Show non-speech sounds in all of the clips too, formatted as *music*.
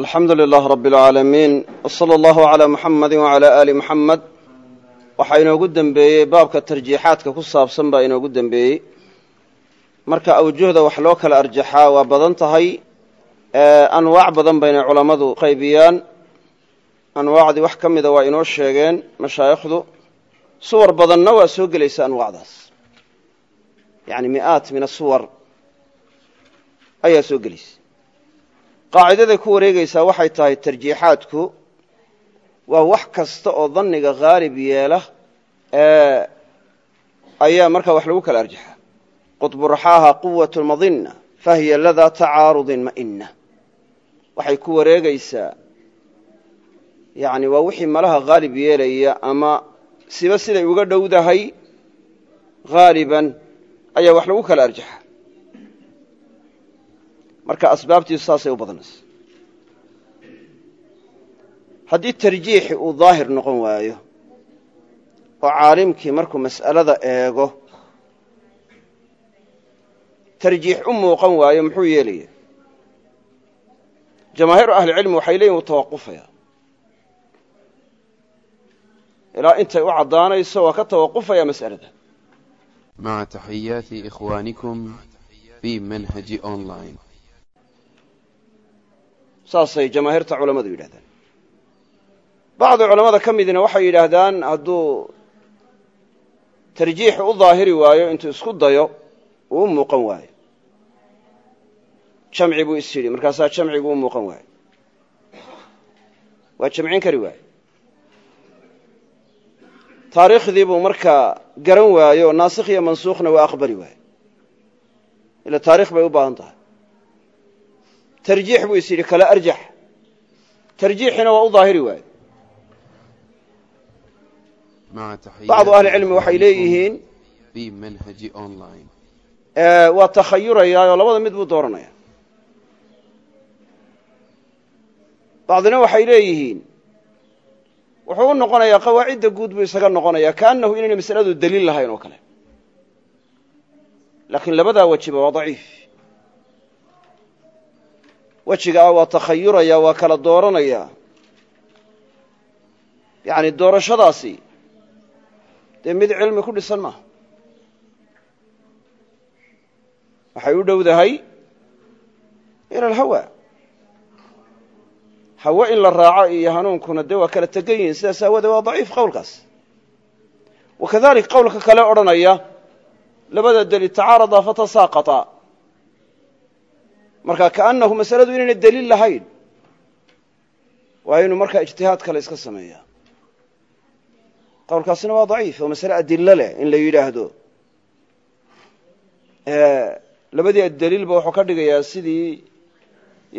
alxamdu lilah rab اlcaalamiin wsala allahu calaa muxamadi wacalaa aali muxamed waxaa inoogu dembeeyey baabka tarjiixaadka ku saabsan baa inoogu dembeeyey marka awjuhda wax loo kala arjaxaa waa badan tahay. Anwaac badan baynay culammadu qaybiyaan. Anwaacdii wax ka mida waa inoo sheegeen mashaayikhdu. Suwar badanna waa soo gelaysa anwaacdaas. Yani mi'aat min asuwar ayaa soo gelaysa qaacidaday ku wareegaysaa waxay tahay tarjiixaadku waa wax kasta oo danniga haalib yeela ayaa markaa wax lagu kala arjaxaa qudburaxaaha quwat lmadinna fahiya ladaa tacaarudin ma'ina waxay ku wareegaysaa yani waa wixii malaha haalib yeelaya ama siba siday uga dhowdahay haaliban ayaa wax lagu kala arjaxa marka asbaabtiisu saasay u badanaysa haddii tarjiixi uu daahir noqon waayo oo caalimkii markuu mas'alada eego tarjiix u muuqan waayo muxuu yeelaya jamaahiiru ahlicilmi waxay leeyihin wuu tawaqufaya ilaa intay u caddaanayso waa ka tawaqufaya mas'alada مع تحيات إخوانكم في منهج أونلاين saasay jamaahiirta culammadu yidhahdaan. Bacdi culammada ka midina waxay yidhaahdaan hadduu tarjiix u daahiri waayo intuu isku dayo uu u muuqan waayo. Jamci buu is yidhi markaasaa jamcigu u muuqan waayo. Waa jamcin kari waayo. Taariikhdii buu markaa garan waayo naasikh iyo mansuukhna waa aqbali waayo. Ila taarikh bay u baahan tahay tarjiix buu is yidhi kala arjax. Tarjiixina waa u daahiri waaye bacdu ahlicilmi waxay leeyihiin waa takhayurayaaoo labada mid buu dooranaya. Bacdina waxay leeyihiin wuxuu u noqonayaa qawaacidda guud buu isaga noqonaya kaannahu inayna masaladu daliil lahayn oo kale. Laakiin labadaa wajiba waa daciif wejigaa waa takhayuraya waa kala dooranaya. Yani doorashadaasi dee mid cilmi ku dhisan maaha. Waxay u dhowdahay ila alhawa. Hawe in la raaco iyo hanuunkuna dee waa kala tegan yihiin sidaas aawoodee waa daciif qowlkaas. Wakadalik qowlka kale odhanaya labada deli tacaarada fatasaaqata marka kaannahu masaladu inayna deliil lahayn waa inuu markaa ijtihaad kale iska sameeya qowlkaasina waa daciif oo masale adilo leh in la yidhaahdo. Labadii daliilba wuxuu ka dhigayaa sidii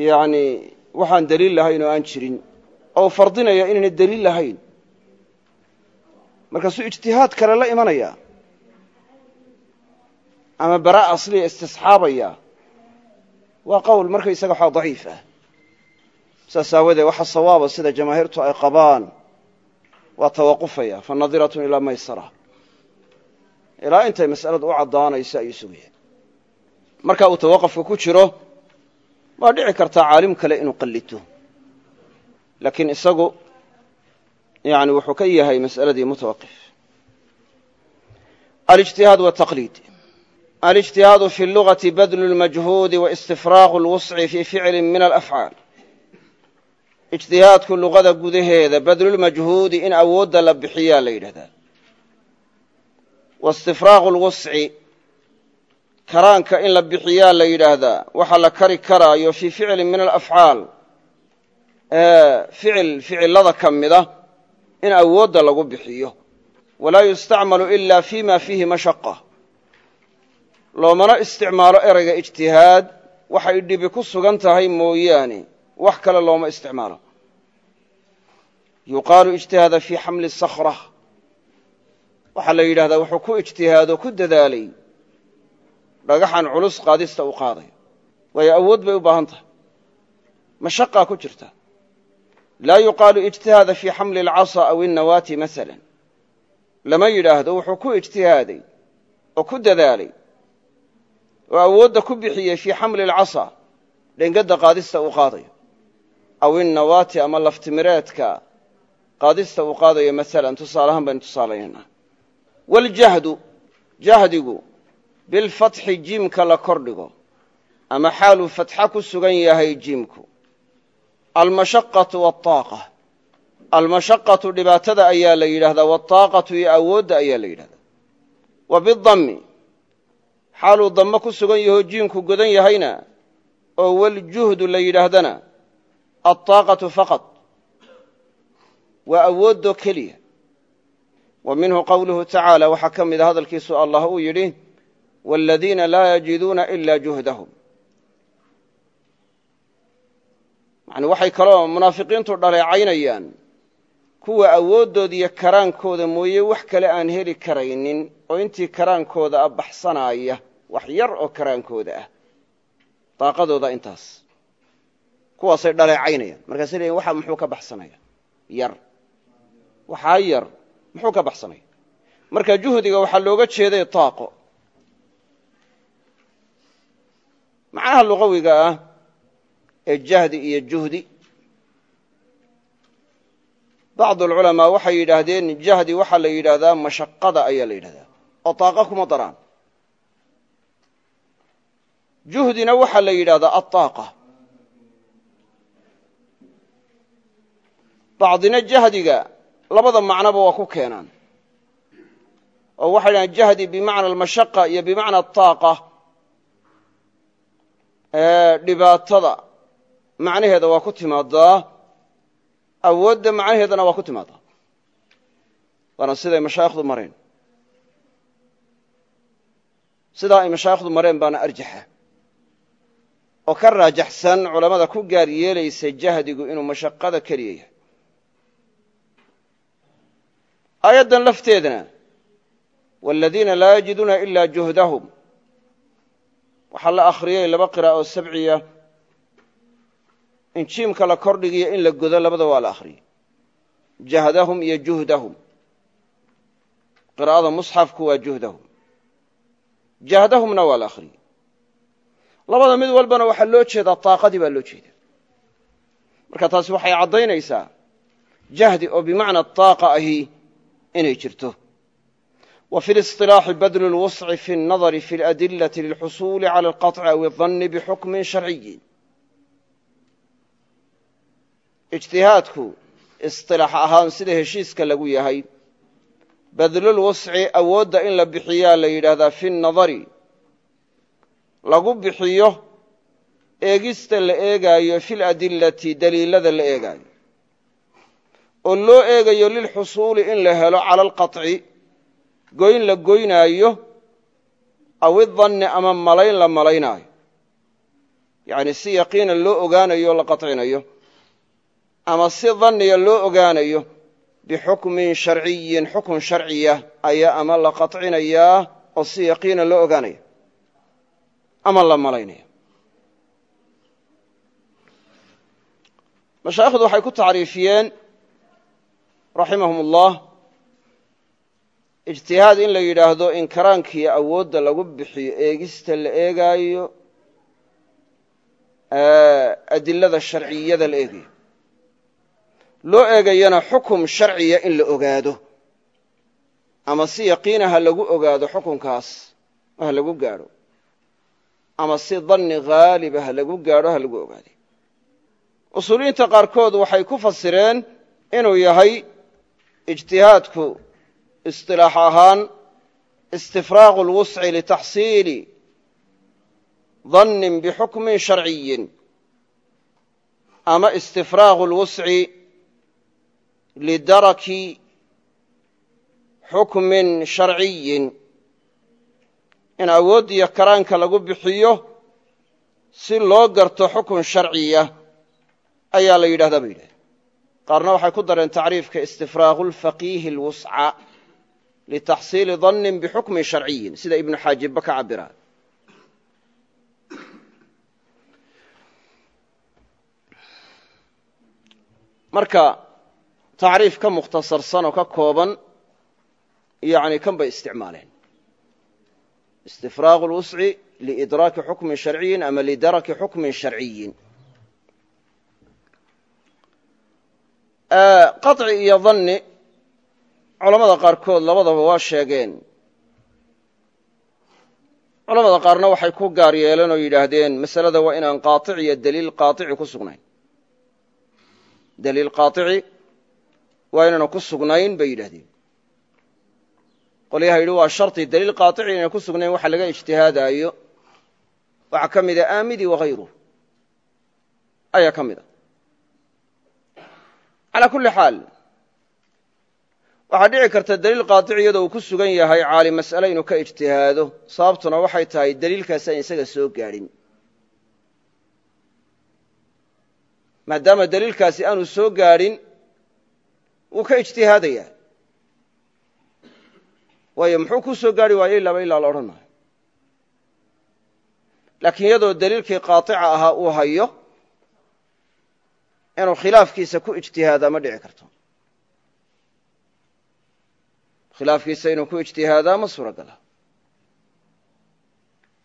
yani waxaan daliil lahayn oo aan jirin oo fardinaya inayna daliil lahayn. Markaasuu ijtihaad kale la imanaya ama bara asliya istisxaabaya waa qowl markaysaga waxaa daciif ah. Saas aawadee waxa sawaaba sida jamaahiirtu ay qabaan waa tawaqufaya fa nadiratun ilaa maysara. Ilaa intay mas'aladu u caddaanayso ayuu sugaya marka uu tawaqafka ku jiro waa dhici kartaa caalim kale inuu qallito. Laakiin isagu yani wuxuu ka yahay mas'aladii mutawaqif. Alijtihaad wataqliid alijtihaadu fi lugati badlu lmajhuudi waistifraaqu lwusci fii ficli min alafcaal ijtihaadku luqada gudaheeda badlulmajhuudi in awoodda la bixiyaa la yidhahdaa waistifraaqu lwusci karaanka in la bixiyaa la yidhaahdaa waxa la kari karaayo fii ficlin min alafcaal ficil ficilada ka mida in awoodda lagu bixiyo walaa yustacmalu ila fi ma fiihi mashaqa loomana isticmaalo ereyga ijtihaad waxay dhibi ku sugan tahay mooyaane. Wax kale looma isticmaalo. Yuqaalu ijtihaada fii xamli sakra waxaa la yidhahdaa wuxuu ku ijtihaado ku dadaalay. Dhagaxan culus qaadista u qaaday. Waayo awood bay u baahan tahay. Mashaqaa ku jirta. Laa yuqaalu ijtihaada fii xamli alcasa aw innawaati maala lama yidhaahdo wuxuu ku ijtihaaday oo ku dadaalay oo awoodda ku bixiyey fii xamli alcasa dhengadda qaadista uu qaadayo. Aw innawaati ama laftimireedka qaadista uu qaadayo maalan tusaalahaan baynu tusaalaynaa. Waljahdu jahdigu bilfatxi jiimka la kordhigo ama xaaluu fatxa ku sugan yahay jiimku. Almashaqatu waataaqa almashaqatu dhibaatada ayaa la yidhahdaa waataaqatu iyo awoodda ayaa la yidhahdaa. Wa bidammi xaaluu dammo ku sugan yahoo jiimku godan yahayna oo waljuhdu la yidhaahdana altaaqatu faqad waa awoodoo keliya. Wa minhu qowluhu tacaala waxaa ka mida hadalkiisu allah uu yidhi waaladiina laa yajiduuna ila juhdahum. Yani waxay kaloo munaafiqiintu dhaleecaynayaan kuwa awooddooda iyo karaankooda mooye wax kale aan heli karaynin oo intii karaankooda a baxsanaaya wax yar oo karaankooda ah. Daaqadooda intaas. Kuwaasay dhaleecaynayaan. Markaasay leeyiin waxa muxuu ka baxsanaya? Yar. Waxaa yar. Muxuu ka baxsanaya? Marka juhdiga waxaa looga jeeday taaqo. Macnaha luqawiga ah ee jahdi iyo juhdi bacdu alculamaa waxay yidhaahdeen jahdi waxaa la yidhaahdaa mashaqada ayaa la yidhahdaa oo taaqa kuma daraan juhdina waxaa la yidhahdaa ataaqa bacdina jahdiga labada macnoba waa ku keenaan oo waxay dhahaan jahdi bimacna almashaqa iyo bimacna ataaqa dhibaatada macnaheeda waa ku timaadaa awoodda macnaheedana waa ku timaadaa. Waana siday mashaayikhdu mareen. Sidaa ay mashaayikhdu mareen baana arjaxa. Oo ka raajaxsan culammada ku gaar yeelaysa jahdigu inuu mashaqada keliya yahay. Aayaddan lafteedana waaladiina laa yajiduuna ilaa juhdahum. Waxaa la akhriyey laba qiraa'o sabciya in jiimka la kordhigiyo in la godo labada waa la akhriyey jahdahum iyo juhdahum qiraa'ada musxafku waa juhdahum jahdahumna waa la akhriyey labada mid walbana waxaa loo jeedaa taaqadii baa loo jeeda marka taasi waxay caddaynaysaa jahdi oo bimacna taaqa ahi inay jirto wa fi lisilaaxi badlu lwusci fi اnnadari fi اladilati lilxusuuli cala alqaطci aw idanni bixukmin sharciyin Ijtihaadku isilaax ahaan sida heshiiska lagu yahay. Badlulwusci awoodda in la bixiyaa la yidhaahdaa fi nnadari lagu bixiyo eegista la eegaayo fi ladillati daliilada la eegaayo. Oo loo eegayo lilxusuuli in la helo cala alqaطci goyn la goynaayo aw idanni ama malayn la malaynaayo yacni si yaqiina loo ogaanayo o la qaطcinayo ama si danniya loo ogaanayo bixukmin sharciyin xukun sharciya ayaa ama la qaطcinayaa oo si yaqiina loo ogaanaya ama la malaynaya. Mashaayikhdu waxay ku tacriifiyeen raximahum ullah ijtihaad in la yidhaahdo in karaankiiyo awoodda lagu bixiyo eegista la eegaayo adilada sharciyada la eegayo loo eegayana xukum sharciya in la ogaado. Ama si yaqiina ha lagu ogaado xukunkaas ha lagu gaadho. Ama si danni haaliba ha lagu gaadho ha lagu ogaado. Usuuliyiinta qaarkood waxay ku fasireen inuu yahay ijtihaadku isilaax ahaan istifraaqu lwusci litaxsiili dannin bixukmin sharciyin. Ama istifraaqu lwusci lidaraki xukmin sharciyin in awooddiyo karaanka lagu bixiyo si loo garto xukun sharciya ayaa la yidhahdaa ba yidhahda qaarna waxay ku dareen tacriifka istifraaqu lfaqiihi lwusca litaxsiili dannin bixukmin sharciyin sida ibnu xaajibba ka cabira marka tacriif ka mukhtasarsan oo ka kooban yani kan bay isticmaaleen istifraaqu lwusci liidraaki xukmin sharciyin ama lidaraki xukmin sharciyin qaطci iyo danni culamada qaarkood labadaba waa sheegeen culamada qaarna waxay ku gaar yeeleen oo yidhaahdeen masalada waa inaan qaaطic iyo daliil qaaطici ku sugnayn daliil qaaطici waa inayna ku sugnayn bay yidhahdeen qolyaha yidhi waa shardi daliil qaaطici inayna ku sugnayn waxa laga ijtihaadaayo. Waxaa ka mida ah, aamidi wahayruh ayaa ka mid a calaa kulli xaal waxaa dhici karta daliil qaaطici iyadoo uu ku sugan yahay caali mas'ale inuu ka ijtihaado sababtuna waxay tahay daliilkaasi aan isaga soo gaadhin maadaama daliilkaasi aanu soo gaadhin wuu ka ijtihaadayaa waayo muxuu ku soo gaari waayo ilaaba ilaa la odhan maayo laakiin iyadoo daliilkii qaaطica ahaa uu hayo inuu khilaafkiisa ku ijtihaadaa ma dhici karto. Khilaafkiisa inuu ku ijtihaadaa ma suuragala.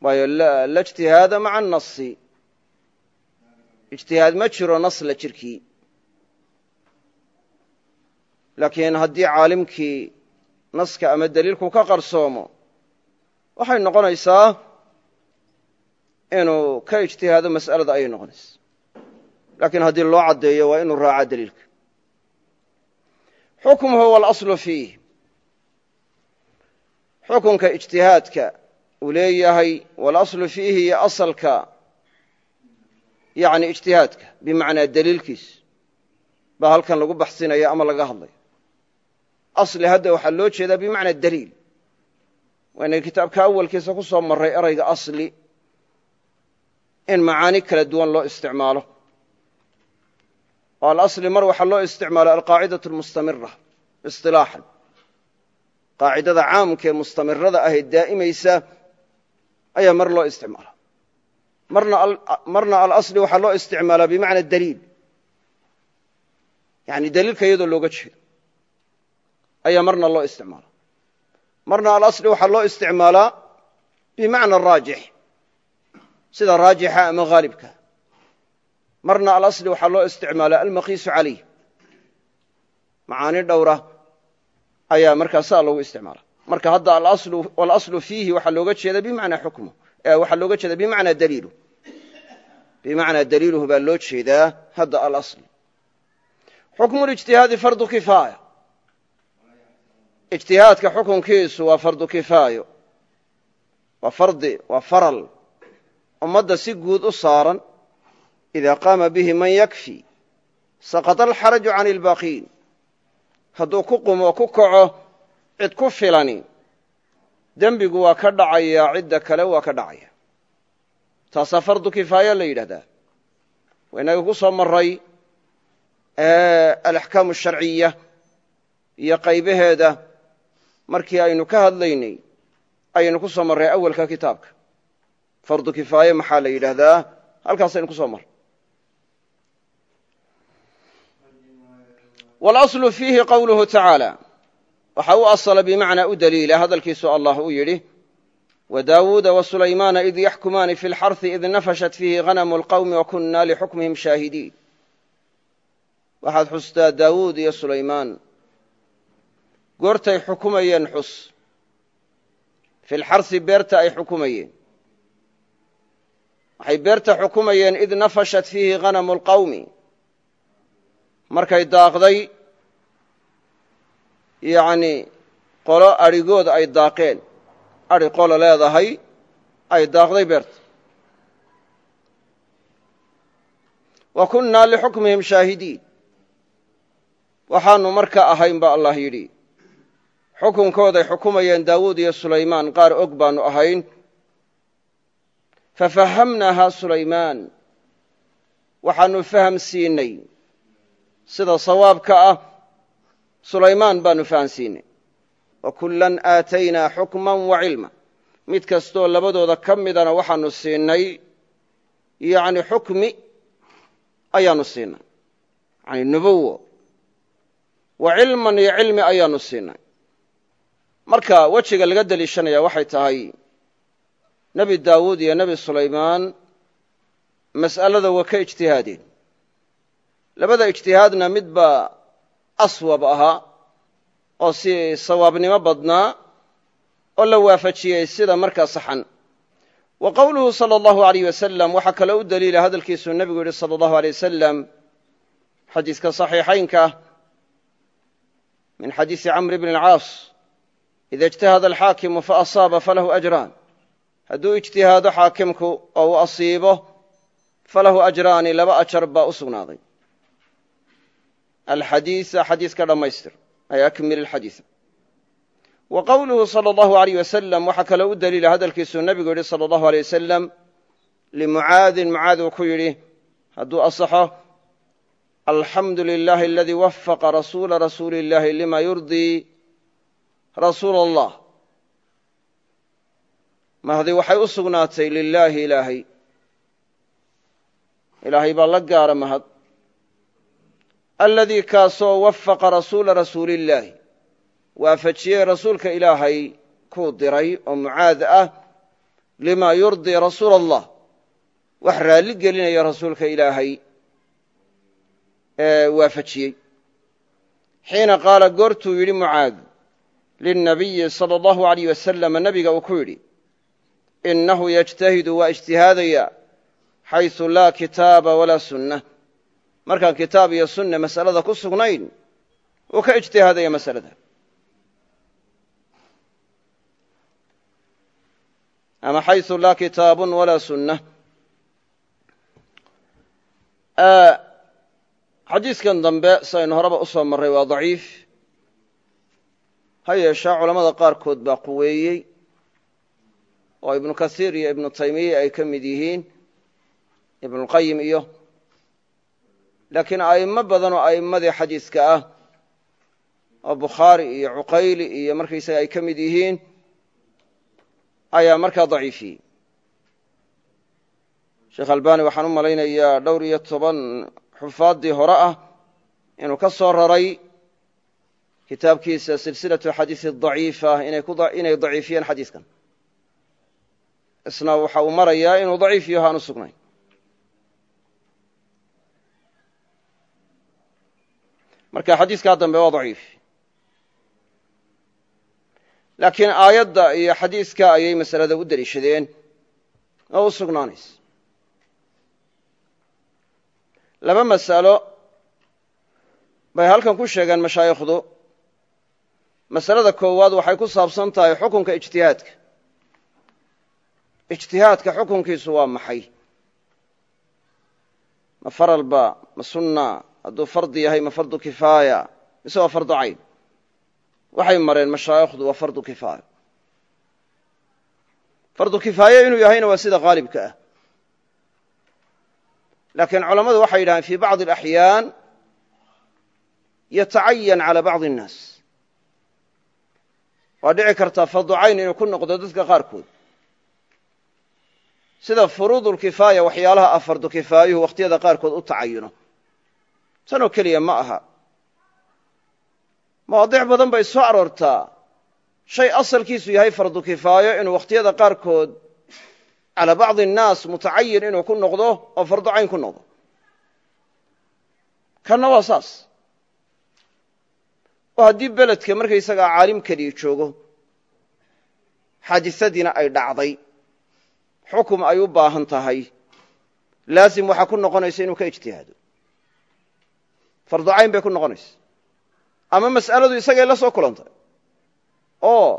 Waayo la ijtihaada maca anasi ijtihaad ma jiro nasla jirkii laakiin haddii caalimkii naska ama daliilku ka qarsoomo waxay noqonaysaa inuu ka ijtihaado mas'alada ayay noqonaysa lakiin haddii loo caddeeyo waa inuu raaca daliilka. Xukmuhu walaslu fiih. Xukunka ijtihaadka uu leeyahay walaslu fiihi iyo asalka yani ijtihaadka bimacnaa daliilkiis baa halkan lagu baxsinaya ama laga hadlaya asli hadda waxaa loo jeedaa bimacnaa daliil. Waynay kitaabka awalkiisa ku soo maray erayga asli in macaani kala duwan loo isticmaalo. Oo alasli mar waxaa loo isticmaala alqaacidaة اlmustamira isilaaxan qaacidada caamka ee mustamirada ahee daa'imaysa ayaa mar loo isticmaala marna alasli waxaa loo isticmaalaa bimacna daliil. Yani daliilka iyadoo looga jeedo ayaa marna loo isticmaala marna alasli waxaa loo isticmaalaa bimacna raajix sida raajixa ama haalibka marna alasli waxaa loo isticmaalaa almaqiisu calayh macaani dhowra ayaa markaa saa loogu isticmaala. Marka hadda alaslu fiihi waxaa looga jeeda bimacnaa xukmu waxaa looga jeeda bimacnaa daliilu. Bimacnaa daliiluhu baa loo jeedaa hadda alasli xukmu lijtihaadi fardu kifaaya ijtihaadka xukunkiisu waa fardu kifaayo. Waa fardi waa faral. Ummadda si guud u saaran ida qaama bihi man yakfi saqata alxaraju can اlbaqiin hadduu ku qumo ku kaco cid ku filani dembigu waa ka dhacaya cidda kale waa ka dhacaya. Taasaa fardu kifaaya la yidhahdaa. Waa inaga ku soo maray alaxkaamu asharciya iyo qaybaheeda markii aynu ka hadlaynay ayaynu ku soo marray awalka kitaabka. Fardu kifaaye maxaa la yidhaahdaa? Halkaasaynu ku soo marray. Walaslu fiihi qowluhu tacaala. Waxa u asala bimacnaa u daliila hadalkiisu allah uu yidhi wadaawuuda wasulaymaana id yaxkumaani fi lxarhi id nafashat fiihi hanamu lqawmi wakunna lixukmihim shaahidiin waxaad xustaa daawuud iyo sulaymaan goortay xukumayeen xus. Fi lxarhi beerta ay xukumayeen. Waxay beerta xukumayeen id nafashat fiihi hanamu lqawmi markay daaqday yacni qolo adhigooda ay daaqeen. Adhi qolo leedahay ay daaqday beerta. Wa kunnaa lixukmihim shaahidiin. Waxaanu marka ahayn ba allah yidhi xukunkooday xukumayeen daawuud iyo sulaymaan qaar og baanu ahayn. Fafahamnaahaa sulaymaan waxaanu faham siinay sida sawaabka ah. Sulaymaan baanu fahansiinay wa kullan aataynaa xukman wa cilma. Mid kastoo labadooda ka midana waxaanu siinay yani xukmi ayaanu siinay. Yani nubuwo wa cilman iyo cilmi ayaanu siinay marka wejiga laga deliishanaya waxay tahay nebi daawuud iyo nebi sulaymaan mas'alada waa ka ijtihaadeen labada ijtihaadna midba aswab ahaa oo si sawaabnimo badnaa oo la waafajiyey sida markaa saxan. Wa qowluhu sala allahu alayh wasalam waxaa kaloo u daliila hadalkiisuu nebigu yidhi sala allahu alay wasalam xadiiska saxiixaynka min xadiisi camr bni alcaas ida ijtahada alxaakimu faasaaba falahu ajraan. Hadduu ijtihaado xaakimku oo uu asiibo falahu ajraani laba ajar baa u sugnaaday. Alxadiisa xadiiska dhammaystir ay akmil alxadiisa wa qowluhu sala allahu alayh wasalam waxaa kaloo u daliila hadalkiisuu nebigu yidhi sala allahu alay wasalam limucaadin mucaad uu ku yidhi hadduu asaxo alxamdu lilahi aladii wafaqa rasuula rasuula allah mahdi waxay u sugnaatay lilaahi ilaahay. Ilaahay baa la gaara mahad. Aladii kaasoo wafaqa rasuula rasuuli illaahi waafajiyey rasuulka ilaahay kuu diray oo mucaad ah lima yurdii rasuula allah wax raalli gelinaya rasuulka ilaahay ee waafajiyey xiina qaala goortuu yidhi mucaad lilnabiyi sala allahu alayh wasalama nebiga uu ku yidhi innahu yajtahidu waa ijtihaadaya xaysu laa kitaaba walaa sunna markaan kitaab iyo sunne masalada ku sugnayn uu ka ijtihaadaya masalada ama xaysu laa kitaabun walaa sunna xadiiskan dambe saynu horeba u soo marray waa daciif ha yeeshee culamada qaarkood baa quweeyey oo ibnu kasiir iyo ibnu taymiya ay ka mid yihiin ibnuulqayim iyo laakiin a'immo badan oo a'immadii xadiiska ah oo bukhaari iyo cuqayli iyo markaysaga ay ka mid yihiin ayaa markaa daciifiyey. Sheekh albani waxaan u malaynayaa dhowr iyo toban xufaaddii hore ah inuu ka soo raray kitaabkiisa silsilatu xadiisi daciifa inay daciifiyeen xadiiskan. Isna waxa uu marayaa inuu daciif aan u sugnayn. Marka xadiiskaa dambe waa daciif. Laakiin aayadda iyo xadiiska ayay masalada u deliishadeen oo u sugnaanaysa laba masalo bay halkan ku sheegeen mashaayikhdu masalada koowaad waxay ku saabsan tahay xukunka ijtihaadka. Ijtihaadka xukunkiisu waa maxay? Ma faralba ma sunna hadduu fardi yahay ma fardu kifaaya mise waa fardu cayn? Waxay mareen mashaayikhdu waa fardu kifaaya. Fardu kifaaye inuu yahayna waa sida haalibka ah. Laakiin culammadu waxay yidhahdeen fii bacdi alaxyaan yatacayan cala bacdi الnaas waa dhici kartaa fardu cayn inuu ku noqdo dadka qaarkood. Sida furuudulkifaaya waxyaalaha ah fardu kifaayuhu wakhtiyada qaarkood u tacayuno. Tanoo keliya ma aha. Mawaadic badan bay soo aroortaa. Shay asalkiisu yahay fardu kifaayo inuu wakhtiyada qaarkood calaa bacdi annaas mutacayin inuu ku noqdo oo fardu cayn ku noqdo. Kanna waa saas oo haddii beledka markaysagaa caalim keliya joogo xaadisadiina ay dhacday. Xukum ay u baahan tahay. Laasim waxaa ku noqonaysa inuu ka ijtihaado. Fardu cayn bay ku noqonaysa. Ama mas'aladu isagay la soo kulantay oo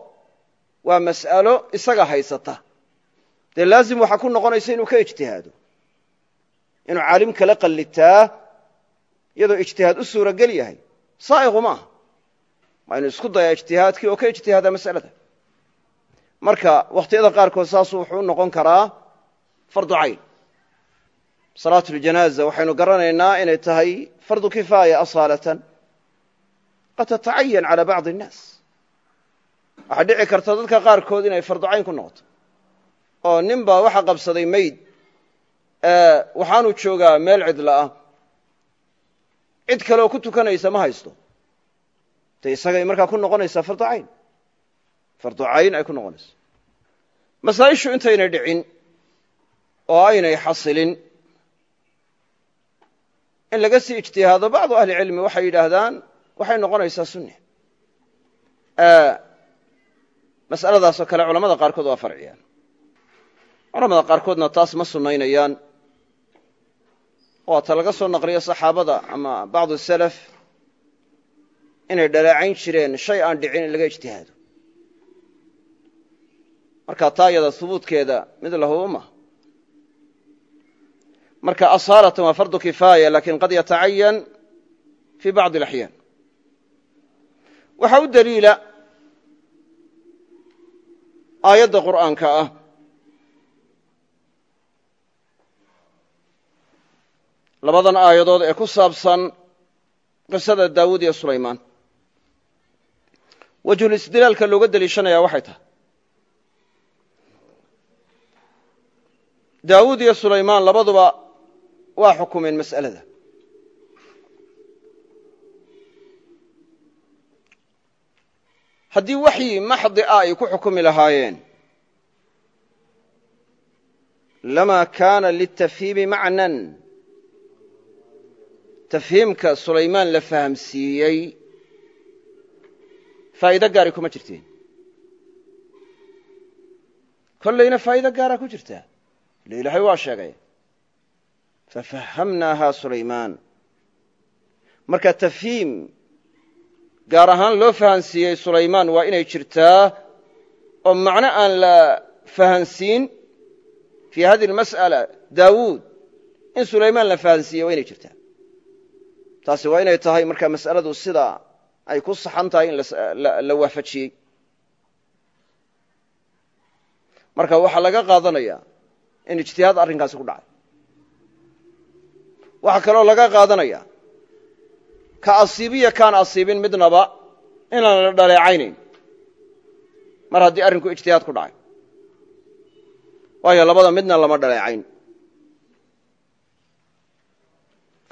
waa mas'alo isaga haysata. Dee laazim waxaa ku noqonaysa inuu ka ijtihaado. Inuu caalim kala qallitaa iyadoo ijtihaad u suuragel yahay. Saa'iqu ma aha waa isku dayaa ijtihaadkii oo ka ijtihaadaa mas'alada. Marka wakhtiyada qaarkood saasuu wuxuu u noqon karaa fardu cayn. Salaatu ljanaaza waxaynu garanaynaa inay tahay fardu kifaaya asaalatan. Qad tatacayan cala bacdi الnaas waxaa dhici karta dadka qaarkood inay fardu cayn ku noqoto. Oo nin baa waxa qabsaday mayd waxaanu joogaa meel cidla ah. Cid kaleoo ku tukanaysa ma haysto de isagay markaa ku noqonaysaa fardu cayn. Fardu cayn ay ku noqonaysa masaa'ishu intaynay dhicin oo aynay xasilin in laga sii ijtihaado bacdu ahli cilmi waxay yidhaahdaan waxay noqonaysaa sunni. Mas'aladaasoo kale culamada qaarkood waa farciyaan. Culamada qaarkoodna taas ma sunnaynayaan waata laga soo naqliyo saxaabada ama bacdu salaf inay dhaleecayn jireen shay aan dhicin in laga ijtihaado. Marka taa iyada hubuudkeeda mid lahuba maha marka asaalatan waa fardu kifaaya laakiin qad yatacayan fi bacdi alaxyaan waxaa u daliila aayadda qur'aanka ah. Labadan aayadood ee ku saabsan qisada daawuud iyo sulaymaan wajhul istidlaalka looga deliishanaya waxay tahay. Daawuud iyo sulaymaan labaduba waa xukumeen mas'alada. Haddii waxyi maxdi ah ay ku xukumi lahaayeen lamaa kaana litafhiimi macnan. Tafhiimka sulaymaan la fahamsiiyey faa'ido gaari kuma jirteen kollayna faa'ido gaara ku jirtaa ile ilaahay waa sheegay fafahamnaaha sulaymaan. Marka tafhiim gaar ahaan loo fahansiiyey sulaymaan waa inay jirtaa oo macno aan la fahansiin fii hadihi almas'ala daawuud in sulaymaan la fahansiiyey waa inay jirtaa. Taasi waa inay tahay marka mas'aladu sida ay ku saxan tahay in la waafajiyey. Marka waxaa laga qaadanaya in ijtihaad arrinkaasi ku dhacay. Waxaa kaloo laga qaadanaya ka asiibiya kaan asiibin midnaba inaan la dhaleecaynayn. Mar haddii arrinku ijtihaad ku dhacay. Waayo labada midna lama dhaleecayn.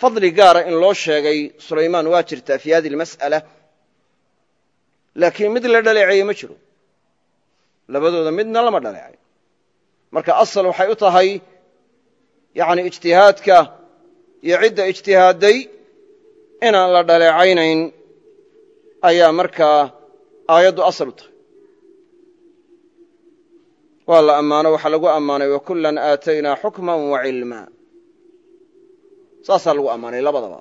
Fadli gaara in loo sheegay sulaymaan waa jirtaa fii hadihi almas'ala laakiin mid la dhaleeceeye ma jiro. Labadooda midna lama dhaleecay. Marka asal waxay u tahay yani ijtihaadka iyo cidda ijtihaadday inaan la dhaleecaynayn ayaa markaa aayaddu asal u tahay. Waa la ammaano waxaa lagu ammaanay wakullan aataynaa xukma wa cilma. Saasaa lagu ammaanay labadaba.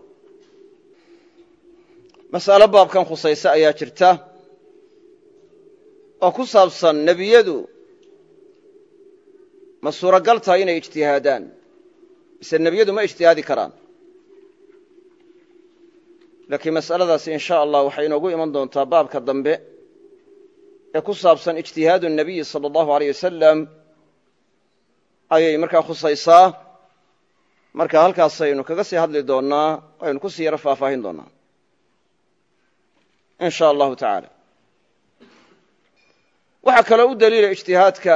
Mas'alo baabkan khusayse ayaa jirta oo ku saabsan nebiyadu ma suuragal tahay inay ijtihaadaan mise nebiyadu ma ijtihaadi karaan. Laakiin mas'aladaasi in sha allah waxay inoogu iman doontaa baabka dambe ee ku saabsan ijtihaadu nabiyi sala allahu aleyh wasalam ayay markaa khusaysaa. Marka halkaasaynu kaga sii hadli doonnaa aynu ku sii yaro faahfaahin doonnaa. In sha allahu tacaala waxaa kaloo u daliila ijtihaadka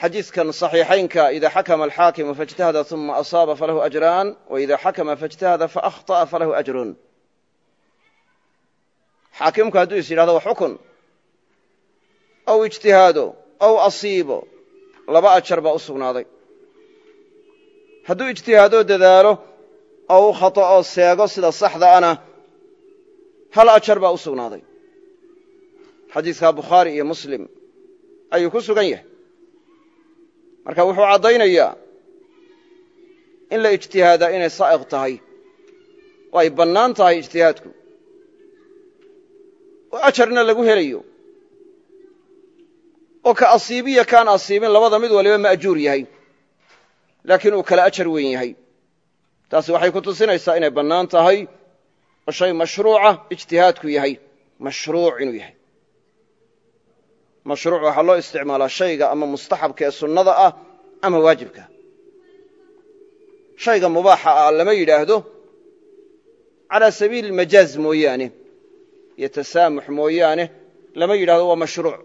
xadiidkan صaxiixaynka ida xakma alxaakimu faاجtahada ثuma asaaba falahu ajraan waida xakma faاجtahada faأkhطأa falahu ajrun xaakimku hadduu is yidhahdo wax xukun ow ijtihaado ow asiibo laba ajar baa u sugnaaday hadduu ijtihaadoo dadaalo oo u khaطa'o seego sida saxda ana hal ajar baa u sugnaaday xadiidka bukhaari iyo muslim ayuu ku sugan yahay. Marka wuxuu caddaynayaa in la ijtihaadaa inay saa'iq tahay oo ay bannaan tahay ijtihaadku. Oo ajarna lagu helayo oo ka asiibiya kaan asiibin labada mid waliba ma'juur yahay laakiin uu kala ajar weyn yahay. Taasi waxay ku tusinaysaa inay bannaan tahay oo shay mashruuca ijtihaadku yahay mashruuc inuu yahay mashruuc waxaa loo isticmaalaa shayga ama mustaxabka ee sunnada ah ama waajibka. Shayga mubaaxa ah lama yidhaahdo calaa sabiili majaaz mooyaane iyo tasaamux mooyaane lama yidhahdo waa mashruuc.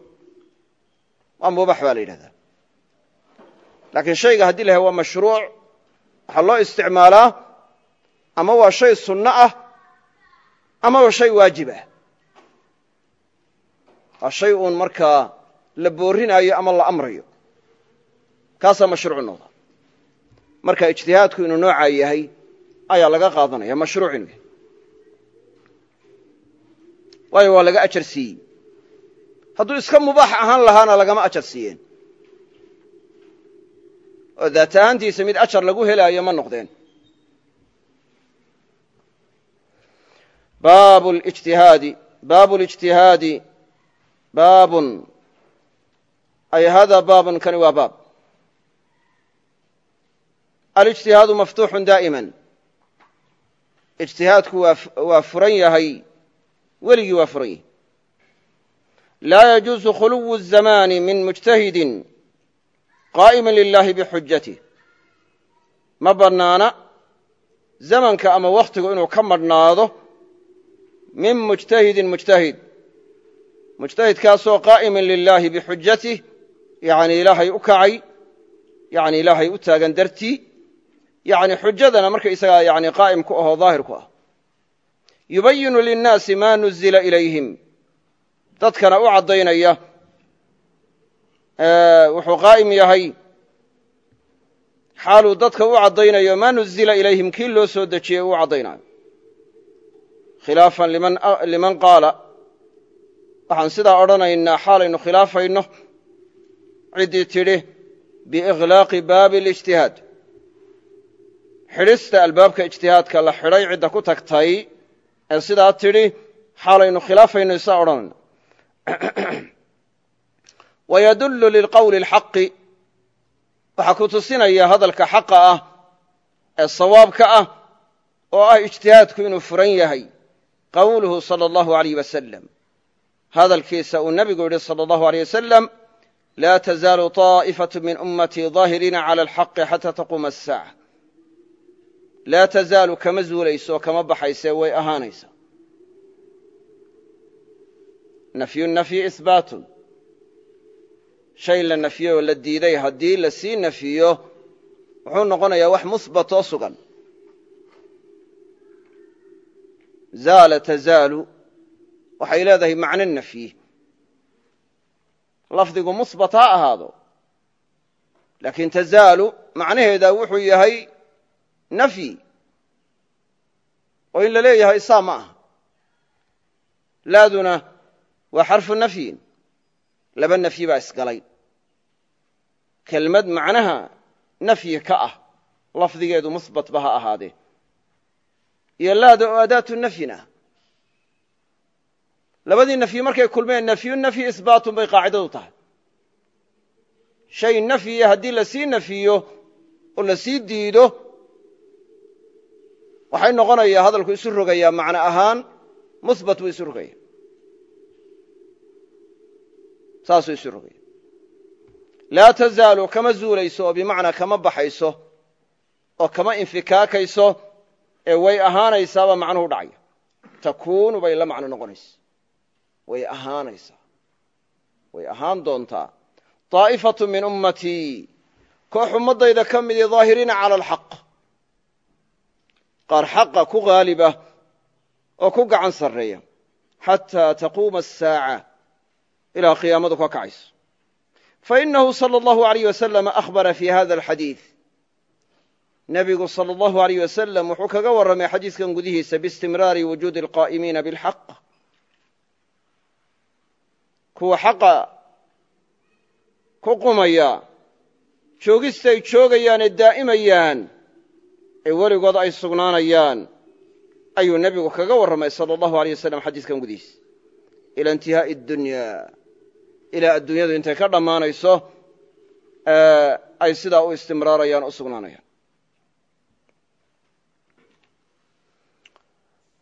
Waa mubaax baa la yidhahdaa. Laakiin shayga haddii la waa mashruuc waxaa loo isticmaalaa ama waa shay sunno ah ama waa shay waajib ah waa shay uun markaa la boorinaayo ama la amrayo kaasaa mashruuc noqda. Marka ijtihaadku inuu noocaa yahay ayaa laga qaadanaya mashruuc inuu yahay waayo waa laga ajar siiyey. Hadduu iska mubaax ahaan lahaana lagama ajar siiyeen. Oo daat ahaantiisa mid ajar lagu helaayo ma noqdeen. Baab lijtihaadi baabu lijtihaadi baabun. Ay hada baabun kani waa baab. Alijtihaadu maftuuxun daa'ima ijtihaadku waa furan yahay. Weligii waa furan yahay. Laa yajuusu khuluwu الzamaani min mujtahidin qaa'ima lilahi bixujatih ma bannaana zamanka ama wakhtigu inuu ka madhnaado min mujtahidin mujtahid mujtahidkaasoo qaa'iman lilaahi bixujatih yani ilaahay u kacay yani ilaahay u taagan dartii yani xujadana marka isagaa yani qaa'im ku ahoo daahir ku ah. Yubayinu linnaasi ma nuzila ilayhim. Dadkana u caddaynaya wuxuu qaa'im yahay xaaluu dadka u caddaynayo ma nuzila ilayhim kii loo soo dejiyey uu caddaynayo khilaafan liman qaala waxaan sidaa odhanaynaa xaalaynu khilaafayno ciddii tidhi biikhlaaqi baabi اlijtihaad xidhista albaabka ijtihaadka la xidhay cidda ku tagtay ee sidaa tidhi xaalaynu khilaafayno isaa odhanayna *clears throat* wayadullu lilqowli اlxaqi waxaa ku tusinaya hadalka xaqa ah ee sawaabka ah oo ah ijtihaadku inuu furan yahay qowluhu salى اllahu alayh wasalam hadalkiisa uu nebigu yidhi salى اllahu alيyh wasalam laa tazaalu طaa'ifaة min ummatii ظaahiriina calى اlxaqi xata taquuma الsaaca laa tazaalu kama zuulayso oo kama baxaysee way ahaanaysaa nafyu nafyi ihbaatun shay la nafiyey oo la diiday haddii la sii nafiyo wuxuu noqonayaa wax muhbat oo sugan zaala tazaalu waxay leedahay macno nafyi lafdigu muhbat ha ahaado laakiin tazaalu macnaheeda wuxuu yahay nafyi oo in la leeyahay saa ma aha. Laaduna waa xarfu nafyin. Laba nafyi baa isgalay. Kelmad macnaha nafyi ka ah lafdigeedu muhbatba ha ahaadee. Iyo laada oo adaatu nafyin labadii nafyi markay kulmeen nafyu nafyi isbaatun bay qaacidadu tahay. Shay nafyiya haddii la sii nafiyo oo la sii diido waxay noqonayaa hadalku isu rogayaa macno ahaan muhbat buu isu rogaya saasuu isu rogaya laa tazaalu kama zuulayso oo bimacnaa kama baxayso oo kama infikaakayso ee way ahaanaysaaba macnuhu dhacaya. Takuunu bay la macno noqonaysa way ahaanaysaa way ahaan doontaa. Daa'ifatu min ummatii koox ummaddayda ka midii daahiriina cala alxaq. Qaar xaqa ku haaliba oo ku gacan sarreeya xataa taquuma asaaca ilaa qiyaamadu ka kacayso. Fainahu sala allahu alayh wasalam ahbara fi hada alxadiid. Nebigu sala allahu alayh wasalam wuxuu kaga warramay xadiidkan gudihiisa biistimraari wujuudi alqaa'imiina bilxaq kuwa xaqa ku qumaya joogistay joogayaan ee daa'imayaan ee weligood ay sugnaanayaan ayuu nebigu kaga warramay sala allahu aleyh wasalam xadiidkan gudiis ila intihaa'i addunya ilaa adduunyadu intay ka dhammaanayso ay sidaa u istimraarayaan u sugnaanayaan.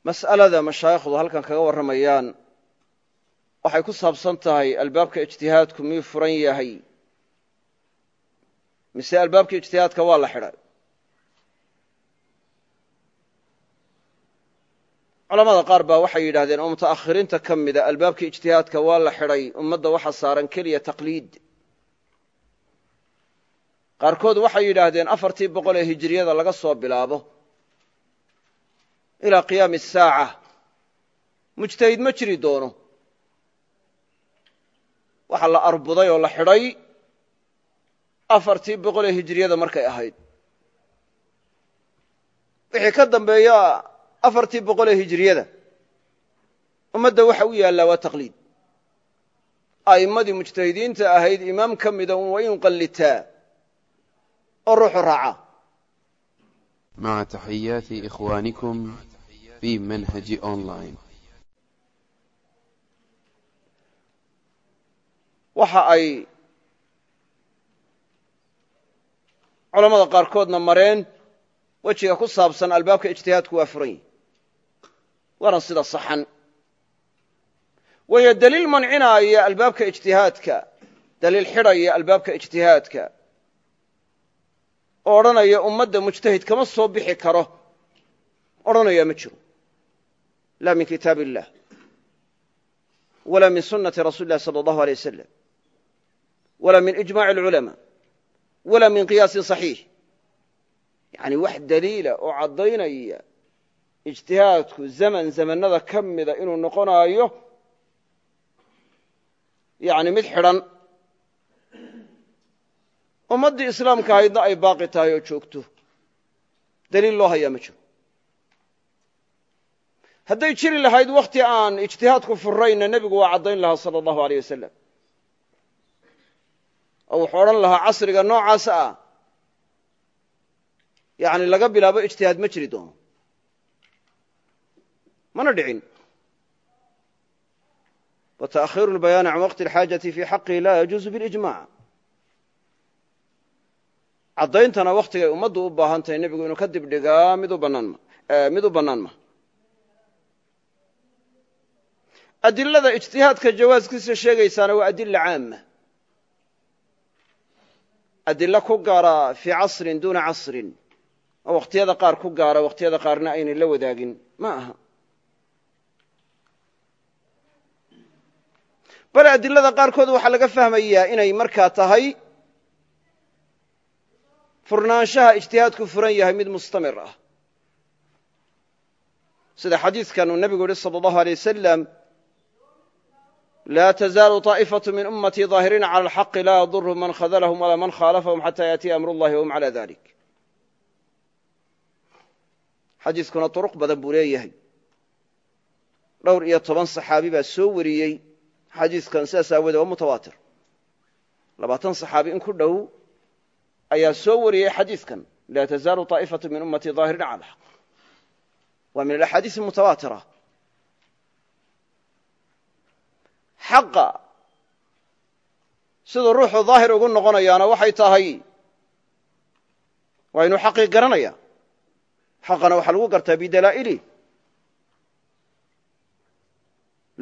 Mas'alada mashaayikhdu halkan kaga warramayaan waxay ku saabsan tahay albaabka ijtihaadku miyuu furan yahay? Mise albaabka ijtihaadka waa la xidhay? Culamada qaar baa waxay yidhahdeen oo muta'akhiriinta ka mida albaabka ijtihaadka waa la xidhay ummadda waxa saaran keliya taqliid. Qaarkood waxay yidhaahdeen afartii boqol ee hijiriyada laga soo bilaabo ilaa qiyaami asaaca mujtahid ma jiri doono waxa la arbuday oo la xidhay afartii boqol ee hijiriyada markay ahayd wixii ka dambeeya afartii boqol ee hijiriyada ummadda waxa u yaallaa waa taqliid a'immadii mujtahidiinta ahayd imaam ka mida un waa inuu qallitaa oo ruuxu raaca مع تحيات إخوانكم في منهج أونلاين waxa ay culammada qaarkoodna mareen wejiga ku saabsan albaabka ijtihaadku waa furan yihi waana sida saxan. Waayo daliil mancinaaya albaabka ijtihaadka daliil xidhaya albaabka ijtihaadka oo odhanaya ummadda mujtahid kama soo bixi karo. Odhanayaa ma jiro. La min kitaab illah walaa min sunnati rasuli illahi sala allahu alay wasalam walaa min ijmaci alculamaa walaa min qiyaasin saxiix yacni wax daliila oo caddaynaya ijtihaadku zaman zamanada ka mida inuu noqonaayo yani mid xidhan ummaddii islaamka ahaydna ay baaqi tahay oo joogto daliil loo hayaa ma jiro hadday jiri lahayd wakhti aan ijtihaadku furayna nebigu waa caddayn lahaa sala allahu aleyh wasalam oo wuxuu odhan lahaa casriga noocaas ah. Yani laga bilaabo ijtihaad ma jiri doono. Mana dhicin. Wa ta'khiru lbayaani can waqti alxaajati fii xaqihi laa yajuuzu bilijmac caddayntana wakhtigay ummaddu u baahan tahay nebigu inuu ka u bannaan mid u bannaan ma. Adilada ijtihaadka jawaaskiisa sheegaysaana waa adila caama adilo ku gaara fii casrin duuna casrin. Oo wakhtiyada qaar ku gaara wakhtiyada qaarna aynay la wadaagin. Ma aha. Bale adilada qaarkood waxaa laga fahmayaa inay markaa tahay furnaanshaha ijtihaadku furan yahay mid mustamir ah. Sida xadiidkan uu nebigu yihi sala allahu aley wasalam laa tazaalu طaa'ifatu min ummatii daahiriina cala alxaqi laa yadurhum man khadalahum walaa man khaalafahum xataa yaatiya amr ullahi wahum cala dalik xadiiskuna duruq badan buu leeyahay dhowr iyo toban saxaabi baa soo wariyey xadiiskan sidaas aawoodee waa mutawaatir labaatan saxaabi in ku dhow ayaa soo wariyey xadiiskan laa tazaalu طaa'ifatu min ummatii daahiriina cala alxaq waa min alaxaadiis mutawaatira xaqa. Siduu ruuxu daahir ugu noqonayaana waxay tahay waa inuu xaqii garanaya. Xaqana waxaa lagu gartaa bidalaa'ili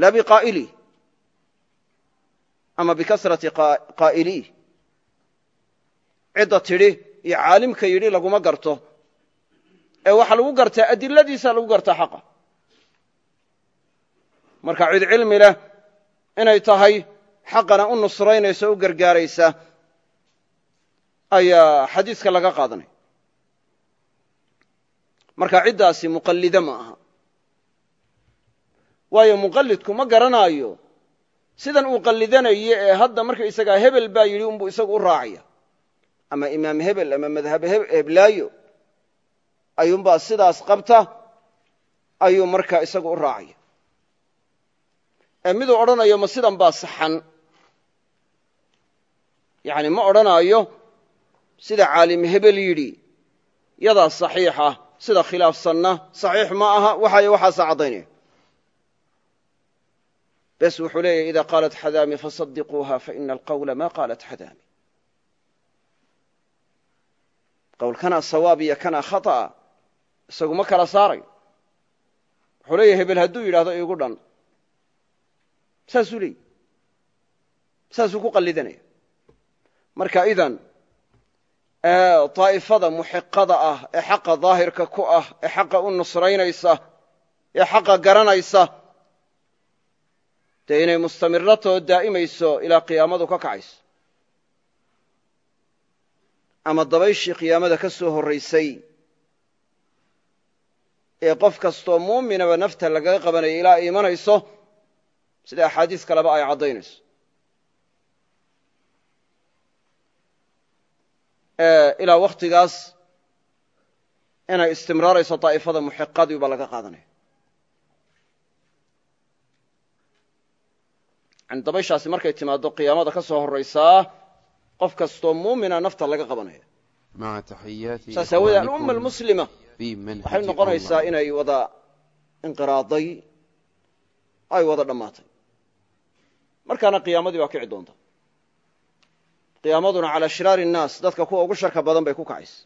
la biqaa'ili ama bikasrati qaa'ilii cidda tidhi iyo caalimka yidhi laguma garto. Ee waxaa lagu gartaa adiladiisa lagu gartaa xaqa. Marka cid cilmi leh inay tahay xaqana u nusraynaysa o u gargaaraysa ayaa xadiiska laga qaadanaya marka ciddaasi muqallide ma aha. Waayo muqallidku ma garanaayo sidan uu qallidanayo ee hadda markaysagaa hebel baa yidhi unbuu isagu u raacaya. Ama imaam hebel ama madhab heblaayo ayuunbaa sidaas qabta ayuu markaa isagu u raacaya ee miduu odhanayo ma sidan baa saxan. Yani ma odhanaayo sida caalim hebel yidhi. Yadaa saxiixa sida khilaafsanna saxiix ma aha waxay waxaasa caddaynaya bes wuxuu leeyahy ida qaalat xadaami fasadiquuha faina alqawla ma qaalat xadaami. Qowlkanaa sawaab iyo kanaa khata'a isagu ma kala saarayo wuxuu leeyahy hebel hadduu yidhahdo iigu dhan saasuu leeyihi saasuu ku qallidanaya marka idan daa'ifada muxiqada ah ee xaqa daahirka ku ah ee xaqa u nusraynaysa ee xaqa garanaysa dee inay mustamiratoo daa'imayso ilaa qiyaamadu ka kacayso. Ama dabayshii qiyaamada ka soo horraysay ee qof kastoo muuminaba nafta lagaga qabanaya ilaa ay imanayso sida axaadiis kaleba ay caddaynayso. Ilaa waktigaas inay istimraarayso daa'ifada muxiqadii baa laga qaadanaya. Yani dabayshaasi markay timaaddo qiyaamada ka soo horraysaa qof kastoo muumina nafta laga qabanaya. Saas aawoodee alumma almuslima waxay noqonaysaa inay wada inqiraaday ay wada dhammaatay markaana qiyaamadii baa kici doonta. Qiyaamaduna calaa shiraari innaas dadka kuwa ugu sharka badan bay ku kacaysa.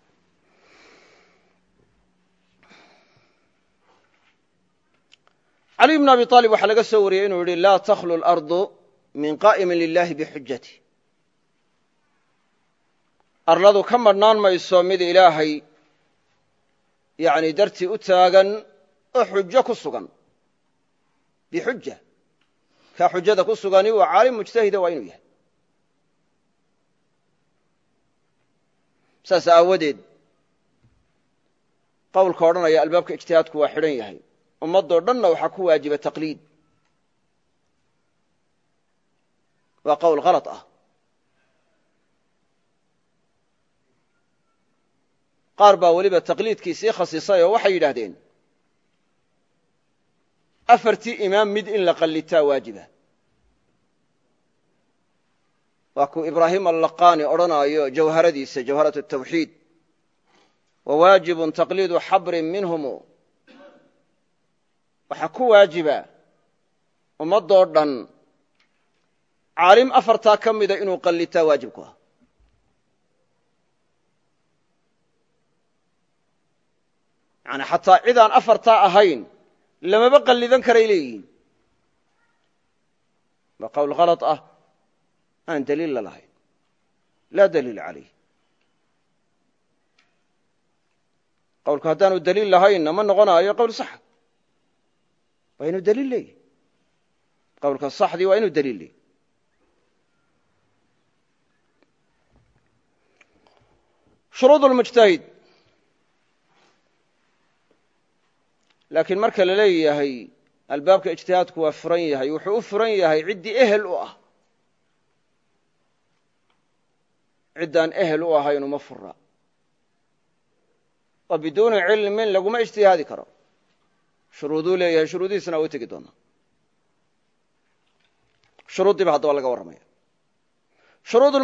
Caliy bn abi aalib waxaa laga soo wariyey inuu yihi laa takhlu lardu min qaa'imin lilahi bixujati arladu ka madhnaan mayso mid ilaahay yani dartii u taagan oo xujo ku sugan bixuja kaa xujada ku sugani waa caalim mujtahida waa inuu yahay. Saas aawadeed qowlka odhanaya albaabka ijtihaadku waa xidhan yahay. Ummaddoo dhanna waxaa ku waajiba taqliid. Waa qowl kalad ah. Qaar baa weliba taqliidkii sii khasisay oo waxay yidhaahdeen afartii imaam mid in la qallitaa waajiba waa kuu ibraahim allaqaani odhanaayo jawharadiisa jawharat tawxiid. Wa waajibun taqliidu xabrin minhumu. Waxaa ku waajiba ummaddoo dhan caalim afartaa ka mida inuu qallitaa waajib ku ah. Yani xataa cidaan afartaa ahayn lamaba qallidan karay leeyihiin. Waa qowl kalad ah. Aan daliilla lahayn. Laa daliila calayh. Qowlku haddaanu daliil lahaynna ma noqonaayo qowl saxa waa inuu daliil leeyahy qowlka saxdii waa inuu daliil leeyahy shuruud lmujtahid laakiin marka la leeyahay albaabka ijtihaadku waa furan yahay. Wuxuu u furan yahay ciddii ehel u ah. Ciddaan ehel u ahayn uma fura oo biduuni cilmin laguma ijtihaadi karo. Shuruuduu leeyahay shuruudihiisana u tegi doonaa. Shuruuddiiba haddaba laga warramaya. Shuruud